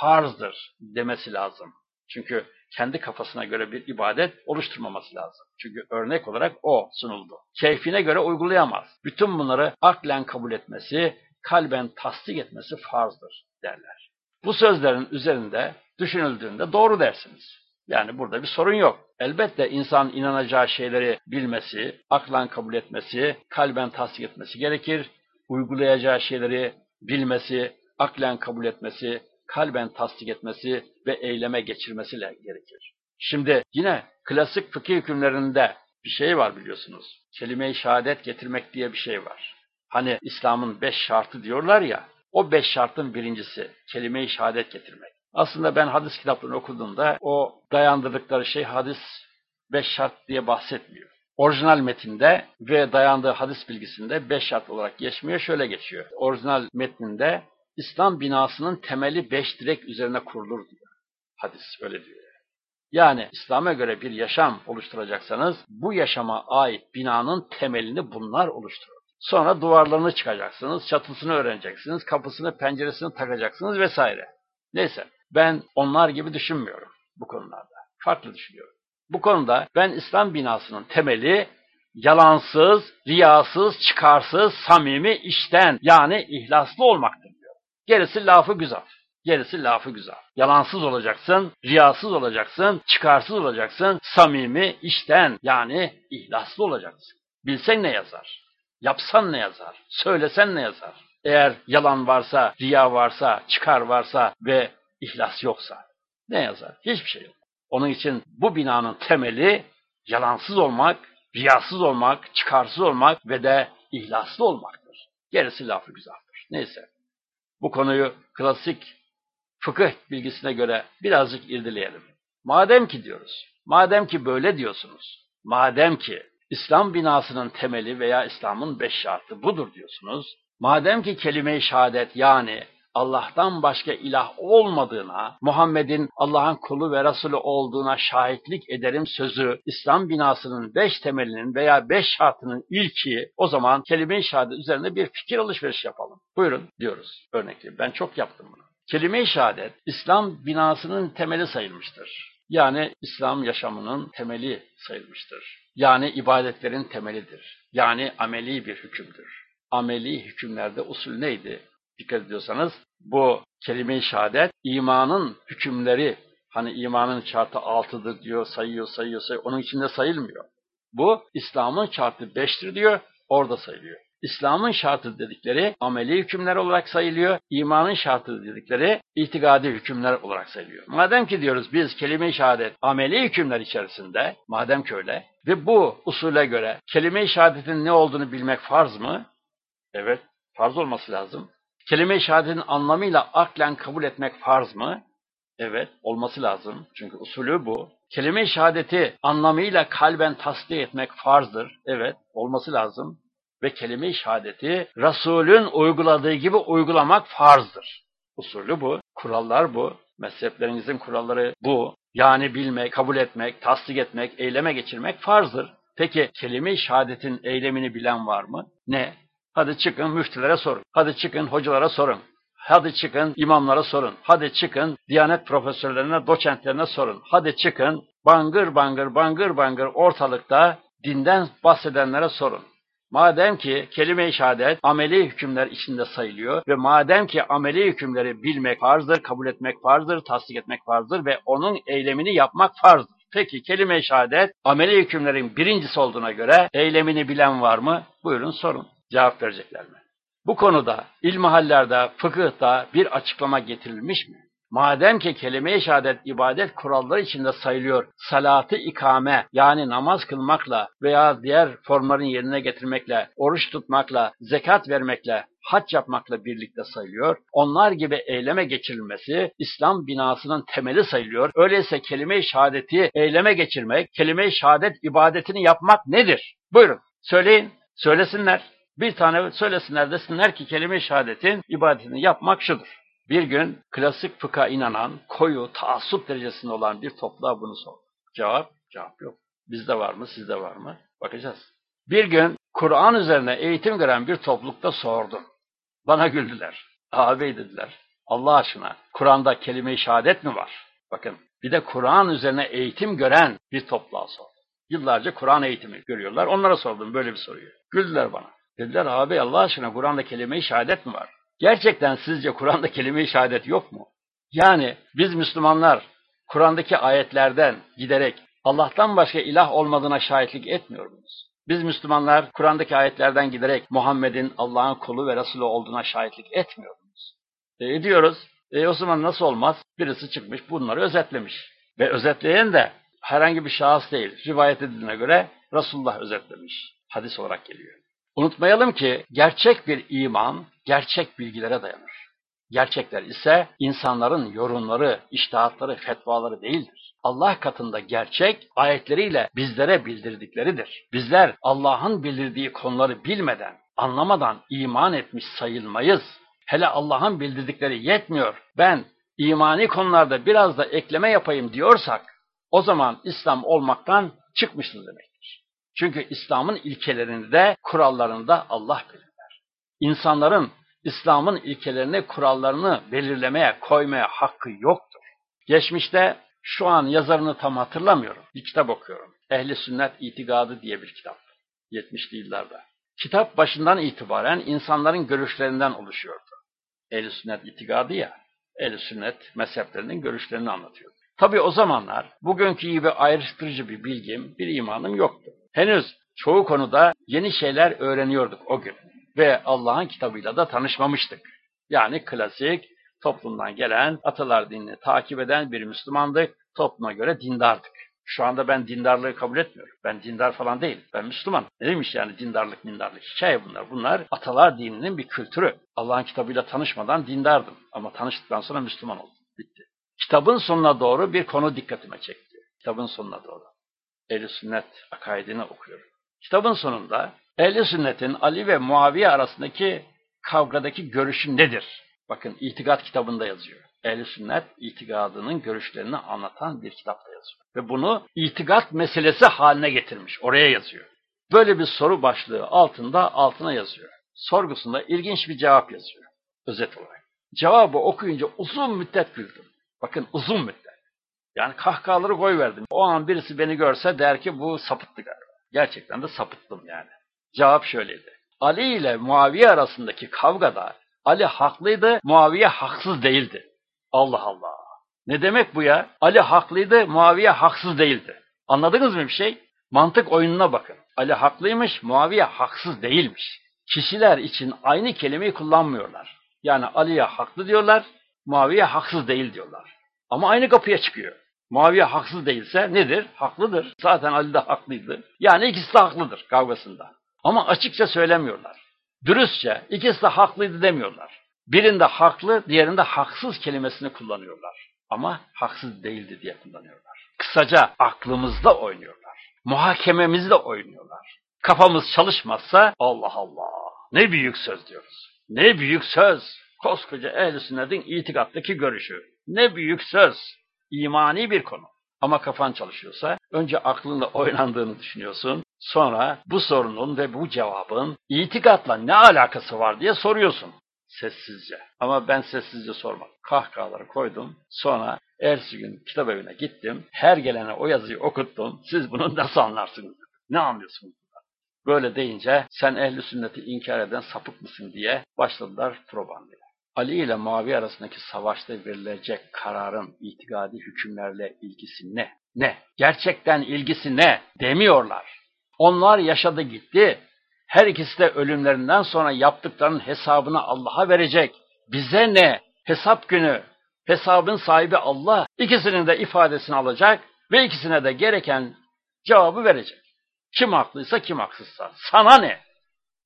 farzdır demesi lazım. Çünkü kendi kafasına göre bir ibadet oluşturmaması lazım. Çünkü örnek olarak o sunuldu. Keyfine göre uygulayamaz. Bütün bunları aklen kabul etmesi, kalben tasdik etmesi farzdır derler. Bu sözlerin üzerinde düşünüldüğünde doğru dersiniz. Yani burada bir sorun yok. Elbette insan inanacağı şeyleri bilmesi, aklan kabul etmesi, kalben tasdik etmesi gerekir. Uygulayacağı şeyleri bilmesi, aklen kabul etmesi, kalben tasdik etmesi ve eyleme geçirmesi gerekir. Şimdi yine klasik fıkıh hükümlerinde bir şey var biliyorsunuz. Kelime-i şehadet getirmek diye bir şey var. Hani İslam'ın beş şartı diyorlar ya, o beş şartın birincisi kelime-i şehadet getirmek. Aslında ben hadis kitaplarını okuduğumda o dayandırdıkları şey hadis beş şart diye bahsetmiyor. Orijinal metinde ve dayandığı hadis bilgisinde beş şart olarak geçmiyor, şöyle geçiyor. Orijinal metninde İslam binasının temeli beş direk üzerine kurulur diyor. Hadis öyle diyor. Yani İslam'a göre bir yaşam oluşturacaksanız bu yaşama ait binanın temelini bunlar oluşturur. Sonra duvarlarını çıkacaksınız, çatısını öğreneceksiniz, kapısını, penceresini takacaksınız vesaire. Neyse ben onlar gibi düşünmüyorum bu konularda. Farklı düşünüyorum. Bu konuda ben İslam binasının temeli yalansız, riyasız, çıkarsız, samimi, işten yani ihlaslı olmaktır. Gerisi lafı güzel. Gerisi lafı güzel. Yalansız olacaksın, riyasız olacaksın, çıkarsız olacaksın, samimi, işten yani ihlaslı olacaksın. Bilsen ne yazar? Yapsan ne yazar? Söylesen ne yazar? Eğer yalan varsa, riya varsa, çıkar varsa ve ihlas yoksa ne yazar? Hiçbir şey yok. Onun için bu binanın temeli yalansız olmak, riyasız olmak, çıkarsız olmak ve de ihlaslı olmaktır. Gerisi lafı güzeldir. Neyse. Bu konuyu klasik fıkıh bilgisine göre birazcık irdeleyelim. Madem ki diyoruz, madem ki böyle diyorsunuz, madem ki İslam binasının temeli veya İslam'ın beş şartı budur diyorsunuz, madem ki kelime-i şehadet yani Allah'tan başka ilah olmadığına, Muhammed'in Allah'ın kulu ve Resulü olduğuna şahitlik ederim sözü, İslam binasının beş temelinin veya beş şartının ilki, o zaman kelime-i şehadet üzerinde bir fikir alışveriş yapalım. Buyurun diyoruz örnekli. Ben çok yaptım bunu. Kelime-i şehadet, İslam binasının temeli sayılmıştır. Yani İslam yaşamının temeli sayılmıştır. Yani ibadetlerin temelidir. Yani ameli bir hükümdür. Ameli hükümlerde usul neydi? Dikkat ediyorsanız bu kelime-i şehadet imanın hükümleri hani imanın şartı altıdır diyor, sayıyor, sayıyor, sayıyor. Onun içinde sayılmıyor. Bu İslam'ın şartı beştir diyor, orada sayılıyor. İslam'ın şartı dedikleri ameli hükümler olarak sayılıyor. imanın şartı dedikleri itikadi hükümler olarak sayılıyor. Madem ki diyoruz biz kelime-i şehadet ameli hükümler içerisinde, madem ki öyle ve bu usule göre kelime-i şehadetin ne olduğunu bilmek farz mı? Evet, farz olması lazım. Kelime-i şehadetin anlamıyla aklen kabul etmek farz mı? Evet, olması lazım. Çünkü usulü bu. Kelime-i şehadeti anlamıyla kalben tasdik etmek farzdır. Evet, olması lazım. Ve kelime-i şehadeti Resul'ün uyguladığı gibi uygulamak farzdır. Usulü bu, kurallar bu, mezheplerinizin kuralları bu. Yani bilmek, kabul etmek, tasdik etmek, eyleme geçirmek farzdır. Peki kelime-i şehadetin eylemini bilen var mı? Ne? Hadi çıkın müftülere sorun. Hadi çıkın hocalara sorun. Hadi çıkın imamlara sorun. Hadi çıkın diyanet profesörlerine, doçentlerine sorun. Hadi çıkın bangır bangır bangır bangır ortalıkta dinden bahsedenlere sorun. Madem ki kelime-i şehadet ameli hükümler içinde sayılıyor ve madem ki ameli hükümleri bilmek farzdır, kabul etmek farzdır, tasdik etmek farzdır ve onun eylemini yapmak farzdır. Peki kelime-i şehadet ameli hükümlerin birincisi olduğuna göre eylemini bilen var mı? Buyurun sorun cevap verecekler mi? Bu konuda ilmihallerde, fıkıhta bir açıklama getirilmiş mi? Madem ki kelime-i şehadet ibadet kuralları içinde sayılıyor, salatı ikame yani namaz kılmakla veya diğer formların yerine getirmekle, oruç tutmakla, zekat vermekle, hac yapmakla birlikte sayılıyor. Onlar gibi eyleme geçirilmesi İslam binasının temeli sayılıyor. Öyleyse kelime-i şehadeti eyleme geçirmek, kelime-i şehadet ibadetini yapmak nedir? Buyurun söyleyin, söylesinler. Bir tane söylesinler desinler ki kelime-i şehadetin ibadetini yapmak şudur. Bir gün klasik fıkha inanan, koyu, taassup derecesinde olan bir topluluğa bunu sor. Cevap, cevap yok. Bizde var mı, sizde var mı? Bakacağız. Bir gün Kur'an üzerine eğitim gören bir toplulukta sordum. Bana güldüler. Ağabey dediler. Allah aşkına Kur'an'da kelime-i şehadet mi var? Bakın Bir de Kur'an üzerine eğitim gören bir topluluğa sordum. Yıllarca Kur'an eğitimi görüyorlar. Onlara sordum böyle bir soruyu. Güldüler bana. Dediler abi Allah aşkına Kur'an'da kelime-i şehadet mi var? Gerçekten sizce Kur'an'da kelime-i şehadet yok mu? Yani biz Müslümanlar Kur'an'daki ayetlerden giderek Allah'tan başka ilah olmadığına şahitlik etmiyor muyuz? Biz Müslümanlar Kur'an'daki ayetlerden giderek Muhammed'in Allah'ın kulu ve Resulü olduğuna şahitlik etmiyor muyuz? E, ediyoruz. E, o zaman nasıl olmaz? Birisi çıkmış bunları özetlemiş. Ve özetleyen de herhangi bir şahıs değil. Rivayet edildiğine göre Resulullah özetlemiş. Hadis olarak geliyor. Unutmayalım ki gerçek bir iman gerçek bilgilere dayanır. Gerçekler ise insanların yorumları, iştahatları, fetvaları değildir. Allah katında gerçek ayetleriyle bizlere bildirdikleridir. Bizler Allah'ın bildirdiği konuları bilmeden, anlamadan iman etmiş sayılmayız. Hele Allah'ın bildirdikleri yetmiyor. Ben imani konularda biraz da ekleme yapayım diyorsak, o zaman İslam olmaktan çıkmışız demektir. Çünkü İslam'ın ilkelerini de kurallarını da Allah belirler. İnsanların İslam'ın ilkelerini, kurallarını belirlemeye, koymaya hakkı yoktur. Geçmişte şu an yazarını tam hatırlamıyorum. Bir kitap okuyorum. Ehli Sünnet İtikadı diye bir kitap. 70'li yıllarda. Kitap başından itibaren insanların görüşlerinden oluşuyordu. Ehli Sünnet İtikadı ya, Ehli Sünnet mezheplerinin görüşlerini anlatıyor. Tabi o zamanlar bugünkü gibi ayrıştırıcı bir bilgim, bir imanım yoktu. Henüz çoğu konuda yeni şeyler öğreniyorduk o gün ve Allah'ın kitabıyla da tanışmamıştık. Yani klasik toplumdan gelen atalar dinini takip eden bir Müslümandık, topluma göre dindardık. Şu anda ben dindarlığı kabul etmiyorum. Ben dindar falan değil. Ben Müslüman. Ne demiş yani dindarlık, dindarlık? Hikaye bunlar. Bunlar atalar dininin bir kültürü. Allah'ın kitabıyla tanışmadan dindardım. Ama tanıştıktan sonra Müslüman oldum. Bitti. Kitabın sonuna doğru bir konu dikkatime çekti. Kitabın sonuna doğru. Ehl-i sünnet akaidini okuyorum. Kitabın sonunda Ehl-i sünnetin Ali ve Muaviye arasındaki kavgadaki görüşü nedir? Bakın itikat kitabında yazıyor. Ehl-i sünnet itikadının görüşlerini anlatan bir kitapta yazıyor. Ve bunu itikat meselesi haline getirmiş. Oraya yazıyor. Böyle bir soru başlığı altında altına yazıyor. Sorgusunda ilginç bir cevap yazıyor. Özet olarak. Cevabı okuyunca uzun müddet güldüm. Bakın uzun müddet. Yani kahkahaları koy verdim. O an birisi beni görse der ki bu sapıttı galiba. Gerçekten de sapıttım yani. Cevap şöyleydi. Ali ile Muaviye arasındaki kavgada Ali haklıydı, Muaviye haksız değildi. Allah Allah. Ne demek bu ya? Ali haklıydı, Muaviye haksız değildi. Anladınız mı bir şey? Mantık oyununa bakın. Ali haklıymış, Muaviye haksız değilmiş. Kişiler için aynı kelimeyi kullanmıyorlar. Yani Ali'ye haklı diyorlar, Muaviye haksız değil diyorlar. Ama aynı kapıya çıkıyor. Muaviye haksız değilse nedir? Haklıdır. Zaten Ali de haklıydı. Yani ikisi de haklıdır kavgasında. Ama açıkça söylemiyorlar. Dürüstçe ikisi de haklıydı demiyorlar. Birinde haklı, diğerinde haksız kelimesini kullanıyorlar. Ama haksız değildi diye kullanıyorlar. Kısaca aklımızla oynuyorlar. Muhakememizle oynuyorlar. Kafamız çalışmazsa Allah Allah ne büyük söz diyoruz. Ne büyük söz. Koskoca ehl-i sünnetin itikattaki görüşü. Ne büyük söz. İmani bir konu. Ama kafan çalışıyorsa önce aklınla oynandığını düşünüyorsun. Sonra bu sorunun ve bu cevabın itikatla ne alakası var diye soruyorsun. Sessizce. Ama ben sessizce sormadım. Kahkahaları koydum. Sonra ertesi gün kitap evine gittim. Her gelene o yazıyı okuttum. Siz bunu nasıl anlarsınız? Ne anlıyorsunuz? Böyle deyince sen ehli sünneti inkar eden sapık mısın diye başladılar probandaya. Ali ile Muaviye arasındaki savaşta verilecek kararın itikadi hükümlerle ilgisi ne? Ne? Gerçekten ilgisi ne? Demiyorlar. Onlar yaşadı gitti. Her ikisi de ölümlerinden sonra yaptıklarının hesabını Allah'a verecek. Bize ne? Hesap günü. Hesabın sahibi Allah. İkisinin de ifadesini alacak ve ikisine de gereken cevabı verecek. Kim haklıysa kim haksızsa. Sana ne?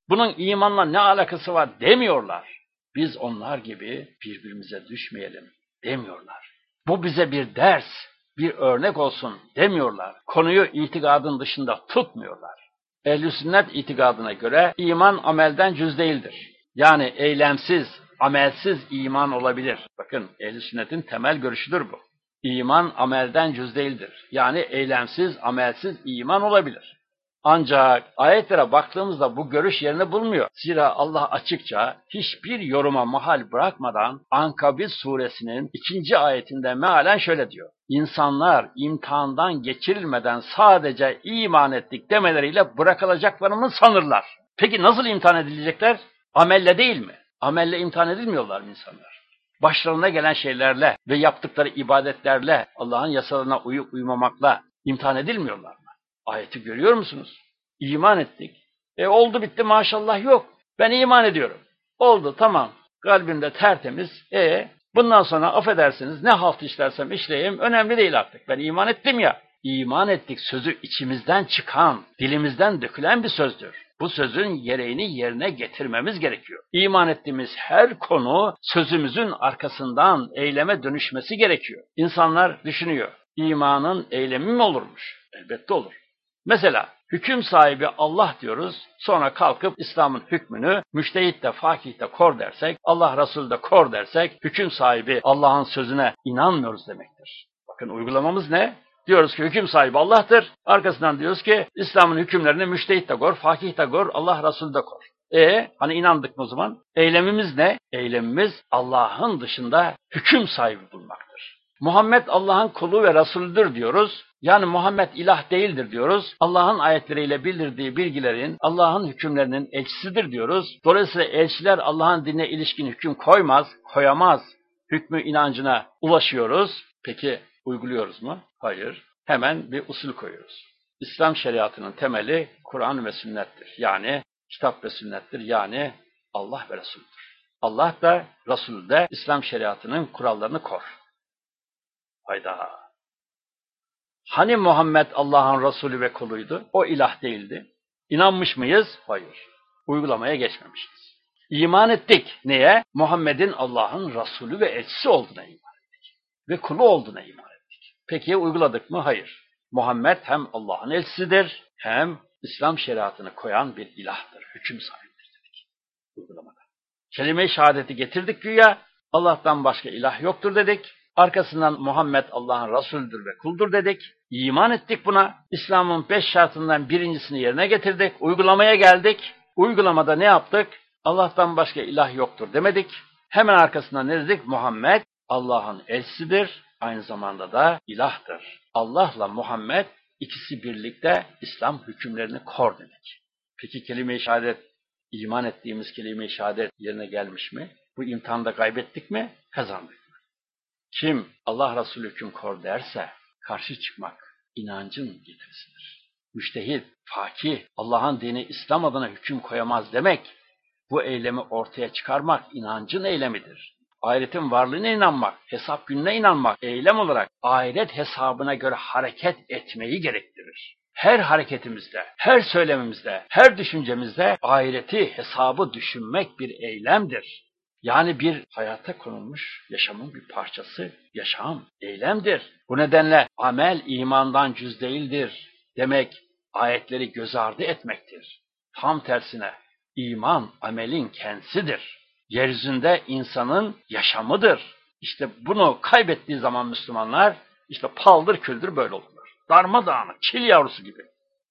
Bunun imanla ne alakası var demiyorlar. Biz onlar gibi birbirimize düşmeyelim demiyorlar. Bu bize bir ders, bir örnek olsun demiyorlar. Konuyu itikadın dışında tutmuyorlar. Ehl-i sünnet itikadına göre iman amelden cüz değildir. Yani eylemsiz, amelsiz iman olabilir. Bakın ehl-i sünnetin temel görüşüdür bu. İman amelden cüz değildir. Yani eylemsiz, amelsiz iman olabilir. Ancak ayetlere baktığımızda bu görüş yerini bulmuyor. Zira Allah açıkça hiçbir yoruma mahal bırakmadan Ankabit suresinin ikinci ayetinde mealen şöyle diyor. İnsanlar imtihandan geçirilmeden sadece iman ettik demeleriyle bırakılacaklarını sanırlar? Peki nasıl imtihan edilecekler? Amelle değil mi? Amelle imtihan edilmiyorlar mı insanlar? Başlarına gelen şeylerle ve yaptıkları ibadetlerle, Allah'ın yasalarına uyup uymamakla imtihan edilmiyorlar mı? Ayeti görüyor musunuz? İman ettik. E oldu bitti maşallah yok. Ben iman ediyorum. Oldu tamam. Kalbimde tertemiz. E bundan sonra affedersiniz ne halt işlersem işleyeyim önemli değil artık. Ben iman ettim ya. İman ettik sözü içimizden çıkan, dilimizden dökülen bir sözdür. Bu sözün gereğini yerine getirmemiz gerekiyor. İman ettiğimiz her konu sözümüzün arkasından eyleme dönüşmesi gerekiyor. İnsanlar düşünüyor. İmanın eylemi mi olurmuş? Elbette olur. Mesela hüküm sahibi Allah diyoruz, sonra kalkıp İslam'ın hükmünü müştehit de fakih de kor dersek, Allah Resulü de kor dersek, hüküm sahibi Allah'ın sözüne inanmıyoruz demektir. Bakın uygulamamız ne? Diyoruz ki hüküm sahibi Allah'tır. Arkasından diyoruz ki İslam'ın hükümlerini müştehit de kor, fakih de kor, Allah Resulü de kor. E hani inandık mı o zaman? Eylemimiz ne? Eylemimiz Allah'ın dışında hüküm sahibi bulmaktır. Muhammed Allah'ın kulu ve Resulüdür diyoruz. Yani Muhammed ilah değildir diyoruz. Allah'ın ayetleriyle bildirdiği bilgilerin, Allah'ın hükümlerinin elçisidir diyoruz. Dolayısıyla elçiler Allah'ın dinine ilişkin hüküm koymaz, koyamaz. Hükmü inancına ulaşıyoruz. Peki uyguluyoruz mu? Hayır. Hemen bir usul koyuyoruz. İslam şeriatının temeli Kur'an ve sünnettir. Yani kitap ve sünnettir. Yani Allah ve Resul'dür. Allah da Resul de İslam şeriatının kurallarını kor. Hayda. Hani Muhammed Allah'ın Resulü ve kuluydu? O ilah değildi. İnanmış mıyız? Hayır. Uygulamaya geçmemişiz. İman ettik. Neye? Muhammed'in Allah'ın Resulü ve elçisi olduğuna iman ettik. Ve kulu olduğuna iman ettik. Peki uyguladık mı? Hayır. Muhammed hem Allah'ın elçisidir hem İslam şeriatını koyan bir ilahdır, hüküm sahibidir dedik. Uygulamada. Kelime-i şehadeti getirdik güya, Allah'tan başka ilah yoktur dedik. Arkasından Muhammed Allah'ın Resulüdür ve kuldur dedik. İman ettik buna. İslam'ın beş şartından birincisini yerine getirdik. Uygulamaya geldik. Uygulamada ne yaptık? Allah'tan başka ilah yoktur demedik. Hemen arkasından ne dedik? Muhammed Allah'ın elçisidir. Aynı zamanda da ilahtır. Allah'la Muhammed ikisi birlikte İslam hükümlerini kor dedik. Peki kelime-i şehadet, iman ettiğimiz kelime-i şehadet yerine gelmiş mi? Bu imtihanda kaybettik mi? Kazandık. Kim Allah Resulü hüküm kor derse karşı çıkmak inancın getirisidir. Müştehit, fakih, Allah'ın dini İslam adına hüküm koyamaz demek, bu eylemi ortaya çıkarmak inancın eylemidir. Ahiretin varlığına inanmak, hesap gününe inanmak, eylem olarak ahiret hesabına göre hareket etmeyi gerektirir. Her hareketimizde, her söylemimizde, her düşüncemizde ahireti, hesabı düşünmek bir eylemdir. Yani bir hayata konulmuş yaşamın bir parçası, yaşam, eylemdir. Bu nedenle amel imandan cüz değildir demek ayetleri göz ardı etmektir. Tam tersine iman amelin kendisidir. Yeryüzünde insanın yaşamıdır. İşte bunu kaybettiği zaman Müslümanlar işte paldır küldür böyle olurlar. Darmadağınık, çil yavrusu gibi.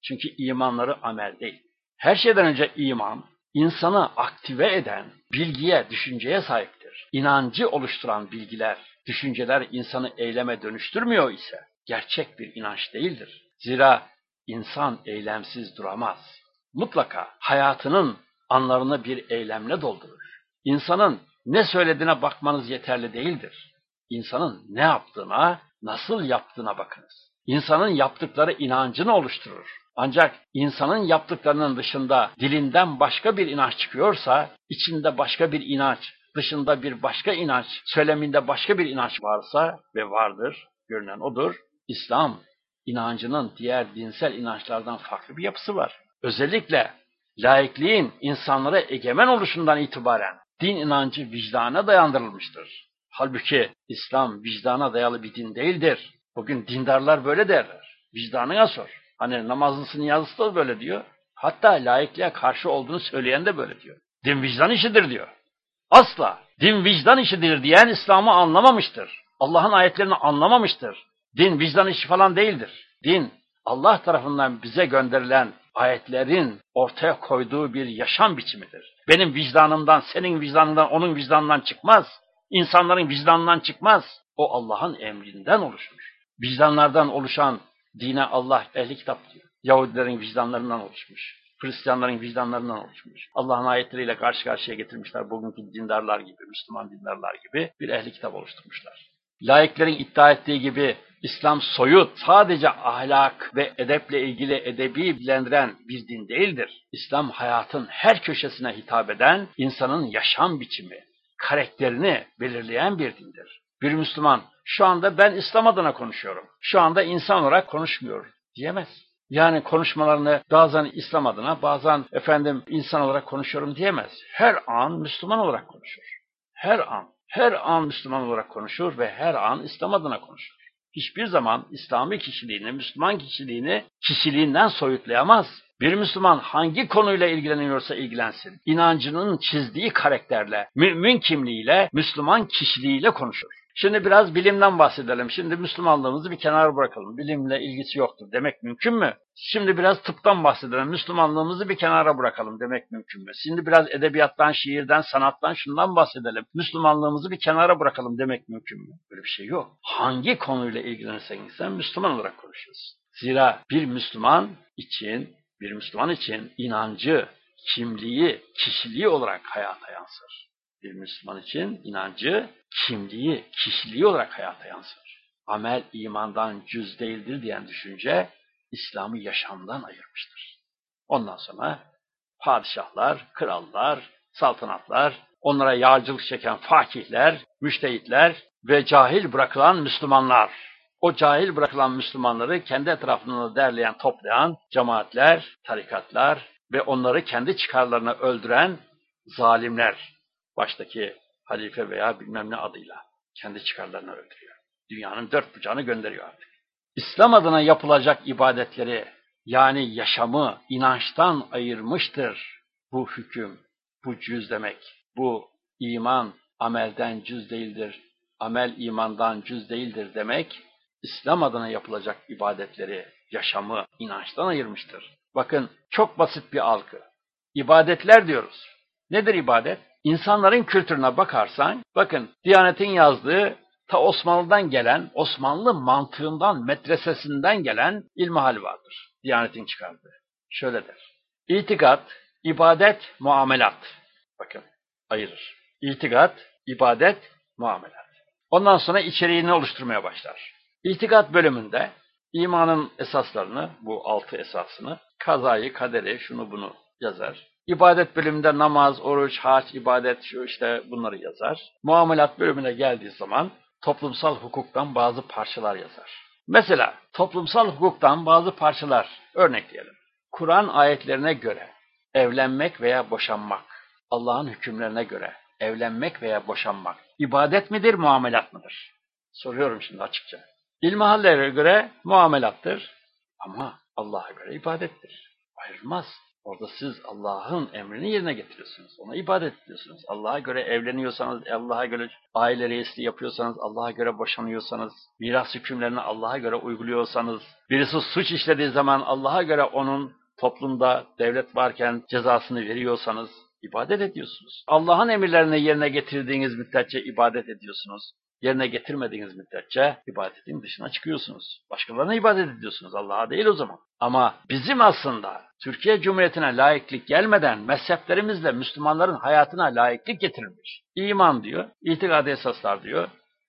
Çünkü imanları amel değil. Her şeyden önce iman, insanı aktive eden bilgiye, düşünceye sahiptir. İnancı oluşturan bilgiler, düşünceler insanı eyleme dönüştürmüyor ise gerçek bir inanç değildir. Zira insan eylemsiz duramaz. Mutlaka hayatının anlarını bir eylemle doldurur. İnsanın ne söylediğine bakmanız yeterli değildir. İnsanın ne yaptığına, nasıl yaptığına bakınız. İnsanın yaptıkları inancını oluşturur. Ancak insanın yaptıklarının dışında dilinden başka bir inanç çıkıyorsa, içinde başka bir inanç, dışında bir başka inanç, söyleminde başka bir inanç varsa ve vardır, görünen odur, İslam inancının diğer dinsel inançlardan farklı bir yapısı var. Özellikle laikliğin insanlara egemen oluşundan itibaren din inancı vicdana dayandırılmıştır. Halbuki İslam vicdana dayalı bir din değildir. Bugün dindarlar böyle derler. Vicdanına sor. Hani namazlısı niyazlısı da böyle diyor. Hatta laikliğe karşı olduğunu söyleyen de böyle diyor. Din vicdan işidir diyor. Asla din vicdan işidir diyen İslam'ı anlamamıştır. Allah'ın ayetlerini anlamamıştır. Din vicdan işi falan değildir. Din Allah tarafından bize gönderilen ayetlerin ortaya koyduğu bir yaşam biçimidir. Benim vicdanımdan, senin vicdanından, onun vicdanından çıkmaz. İnsanların vicdanından çıkmaz. O Allah'ın emrinden oluşmuş. Vicdanlardan oluşan dine Allah ehli kitap diyor. Yahudilerin vicdanlarından oluşmuş. Hristiyanların vicdanlarından oluşmuş. Allah'ın ayetleriyle karşı karşıya getirmişler bugünkü dindarlar gibi, Müslüman dindarlar gibi bir ehli kitap oluşturmuşlar. Laiklerin iddia ettiği gibi İslam soyut, sadece ahlak ve edeple ilgili edebi bilgilendiren bir din değildir. İslam hayatın her köşesine hitap eden, insanın yaşam biçimi, karakterini belirleyen bir dindir. Bir Müslüman şu anda ben İslam adına konuşuyorum, şu anda insan olarak konuşmuyor diyemez. Yani konuşmalarını bazen İslam adına, bazen efendim insan olarak konuşuyorum diyemez. Her an Müslüman olarak konuşur. Her an, her an Müslüman olarak konuşur ve her an İslam adına konuşur. Hiçbir zaman İslami kişiliğini, Müslüman kişiliğini kişiliğinden soyutlayamaz. Bir Müslüman hangi konuyla ilgileniyorsa ilgilensin, inancının çizdiği karakterle, mümin kimliğiyle, Müslüman kişiliğiyle konuşur. Şimdi biraz bilimden bahsedelim. Şimdi Müslümanlığımızı bir kenara bırakalım. Bilimle ilgisi yoktur demek mümkün mü? Şimdi biraz tıptan bahsedelim. Müslümanlığımızı bir kenara bırakalım demek mümkün mü? Şimdi biraz edebiyattan, şiirden, sanattan şundan bahsedelim. Müslümanlığımızı bir kenara bırakalım demek mümkün mü? Böyle bir şey yok. Hangi konuyla ilgilenirsen sen Müslüman olarak konuşuyorsun. Zira bir Müslüman için, bir Müslüman için inancı, kimliği, kişiliği olarak hayata yansır bir Müslüman için inancı, kimliği, kişiliği olarak hayata yansır. Amel imandan cüz değildir diyen düşünce, İslam'ı yaşamdan ayırmıştır. Ondan sonra padişahlar, krallar, saltanatlar, onlara yağcılık çeken fakihler, müştehitler ve cahil bırakılan Müslümanlar, o cahil bırakılan Müslümanları kendi etrafında derleyen, toplayan cemaatler, tarikatlar ve onları kendi çıkarlarına öldüren zalimler, baştaki halife veya bilmem ne adıyla kendi çıkarlarını öldürüyor. Dünyanın dört bucağını gönderiyor artık. İslam adına yapılacak ibadetleri yani yaşamı inançtan ayırmıştır bu hüküm, bu cüz demek. Bu iman amelden cüz değildir, amel imandan cüz değildir demek, İslam adına yapılacak ibadetleri, yaşamı inançtan ayırmıştır. Bakın çok basit bir algı. İbadetler diyoruz. Nedir ibadet? İnsanların kültürüne bakarsan, bakın Diyanet'in yazdığı ta Osmanlı'dan gelen, Osmanlı mantığından, metresesinden gelen ilmihal vardır. Diyanet'in çıkardığı. Şöyle der. İtikat, ibadet, muamelat. Bakın ayırır. İtikat, ibadet, muamelat. Ondan sonra içeriğini oluşturmaya başlar. İtikat bölümünde imanın esaslarını, bu altı esasını, kazayı, kaderi, şunu bunu yazar. İbadet bölümünde namaz, oruç, hac, ibadet şu işte bunları yazar. Muamelat bölümüne geldiği zaman toplumsal hukuktan bazı parçalar yazar. Mesela toplumsal hukuktan bazı parçalar örnekleyelim. Kur'an ayetlerine göre evlenmek veya boşanmak, Allah'ın hükümlerine göre evlenmek veya boşanmak ibadet midir, muamelat mıdır? Soruyorum şimdi açıkça. İlmihallere göre muamelattır ama Allah'a göre ibadettir. Ayrılmaz. Orada siz Allah'ın emrini yerine getiriyorsunuz. Ona ibadet ediyorsunuz. Allah'a göre evleniyorsanız, Allah'a göre aile reisliği yapıyorsanız, Allah'a göre boşanıyorsanız, miras hükümlerini Allah'a göre uyguluyorsanız, birisi suç işlediği zaman Allah'a göre onun toplumda devlet varken cezasını veriyorsanız, ibadet ediyorsunuz. Allah'ın emirlerini yerine getirdiğiniz müddetçe ibadet ediyorsunuz yerine getirmediğiniz müddetçe ibadetin dışına çıkıyorsunuz. Başkalarına ibadet ediyorsunuz. Allah'a değil o zaman. Ama bizim aslında Türkiye Cumhuriyeti'ne layıklık gelmeden mezheplerimizle Müslümanların hayatına layıklık getirilmiş. İman diyor, itikadi esaslar diyor,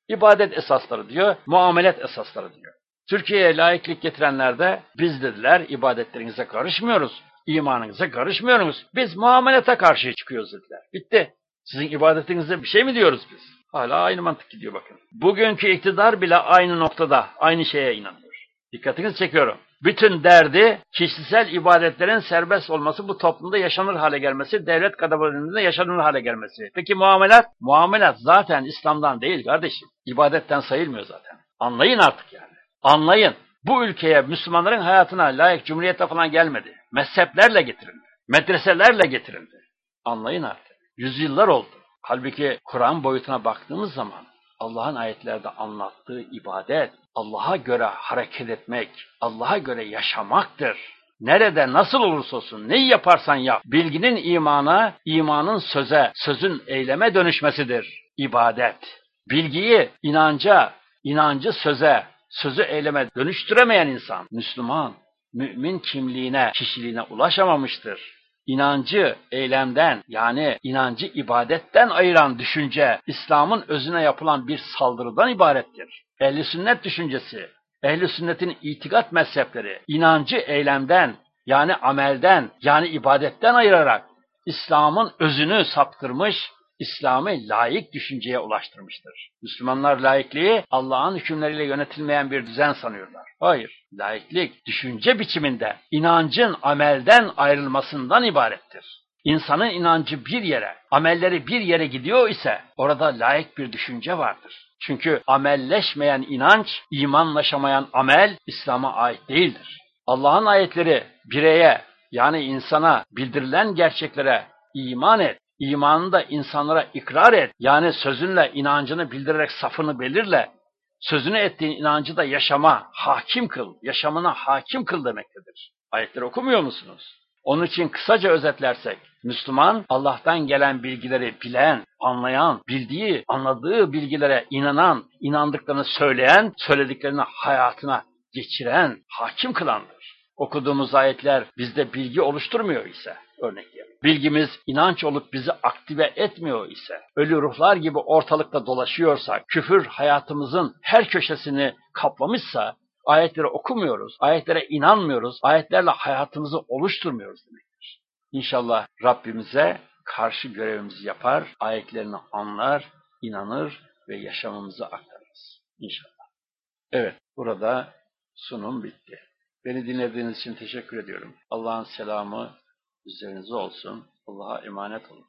ibadet esasları diyor, muamelet esasları diyor. Türkiye'ye layıklık getirenler de biz dediler ibadetlerinize karışmıyoruz, imanınıza karışmıyoruz. Biz muamelete karşı çıkıyoruz dediler. Bitti. Sizin ibadetinize bir şey mi diyoruz biz? Hala aynı mantık gidiyor bakın. Bugünkü iktidar bile aynı noktada, aynı şeye inanıyor. Dikkatinizi çekiyorum. Bütün derdi kişisel ibadetlerin serbest olması, bu toplumda yaşanır hale gelmesi, devlet kadabalinde yaşanır hale gelmesi. Peki muamelat? Muamelat zaten İslam'dan değil kardeşim. İbadetten sayılmıyor zaten. Anlayın artık yani. Anlayın. Bu ülkeye Müslümanların hayatına layık cumhuriyetle falan gelmedi. Mezheplerle getirildi. Medreselerle getirildi. Anlayın artık. Yüzyıllar oldu. Halbuki Kur'an boyutuna baktığımız zaman Allah'ın ayetlerde anlattığı ibadet, Allah'a göre hareket etmek, Allah'a göre yaşamaktır. Nerede nasıl olursa olsun neyi yaparsan yap. Bilginin imana, imanın söze, sözün eyleme dönüşmesidir. İbadet. Bilgiyi inanca, inancı söze, sözü eyleme dönüştüremeyen insan, Müslüman, mümin kimliğine, kişiliğine ulaşamamıştır. İnancı eylemden yani inancı ibadetten ayıran düşünce İslam'ın özüne yapılan bir saldırıdan ibarettir. Ehli sünnet düşüncesi, ehli sünnetin itikat mezhepleri inancı eylemden yani amelden yani ibadetten ayırarak İslam'ın özünü saptırmış, İslam'ı layık düşünceye ulaştırmıştır. Müslümanlar laikliği Allah'ın hükümleriyle yönetilmeyen bir düzen sanıyorlar. Hayır, laiklik düşünce biçiminde inancın amelden ayrılmasından ibarettir. İnsanın inancı bir yere, amelleri bir yere gidiyor ise orada layık bir düşünce vardır. Çünkü amelleşmeyen inanç, imanlaşamayan amel İslam'a ait değildir. Allah'ın ayetleri bireye yani insana bildirilen gerçeklere iman et, imanını da insanlara ikrar et. Yani sözünle inancını bildirerek safını belirle. Sözünü ettiğin inancı da yaşama, hakim kıl, yaşamına hakim kıl demektedir. Ayetleri okumuyor musunuz? Onun için kısaca özetlersek, Müslüman Allah'tan gelen bilgileri bilen, anlayan, bildiği, anladığı bilgilere inanan, inandıklarını söyleyen, söylediklerini hayatına geçiren, hakim kılandır. Okuduğumuz ayetler bizde bilgi oluşturmuyor ise, örnek diyelim. Bilgimiz inanç olup bizi aktive etmiyor ise, ölü ruhlar gibi ortalıkta dolaşıyorsak, küfür hayatımızın her köşesini kaplamışsa, ayetleri okumuyoruz, ayetlere inanmıyoruz, ayetlerle hayatımızı oluşturmuyoruz demektir. İnşallah Rabbimize karşı görevimizi yapar, ayetlerini anlar, inanır ve yaşamımızı aktarırız. İnşallah. Evet, burada sunum bitti. Beni dinlediğiniz için teşekkür ediyorum. Allah'ın selamı üzerinize olsun. Allah'a emanet olun.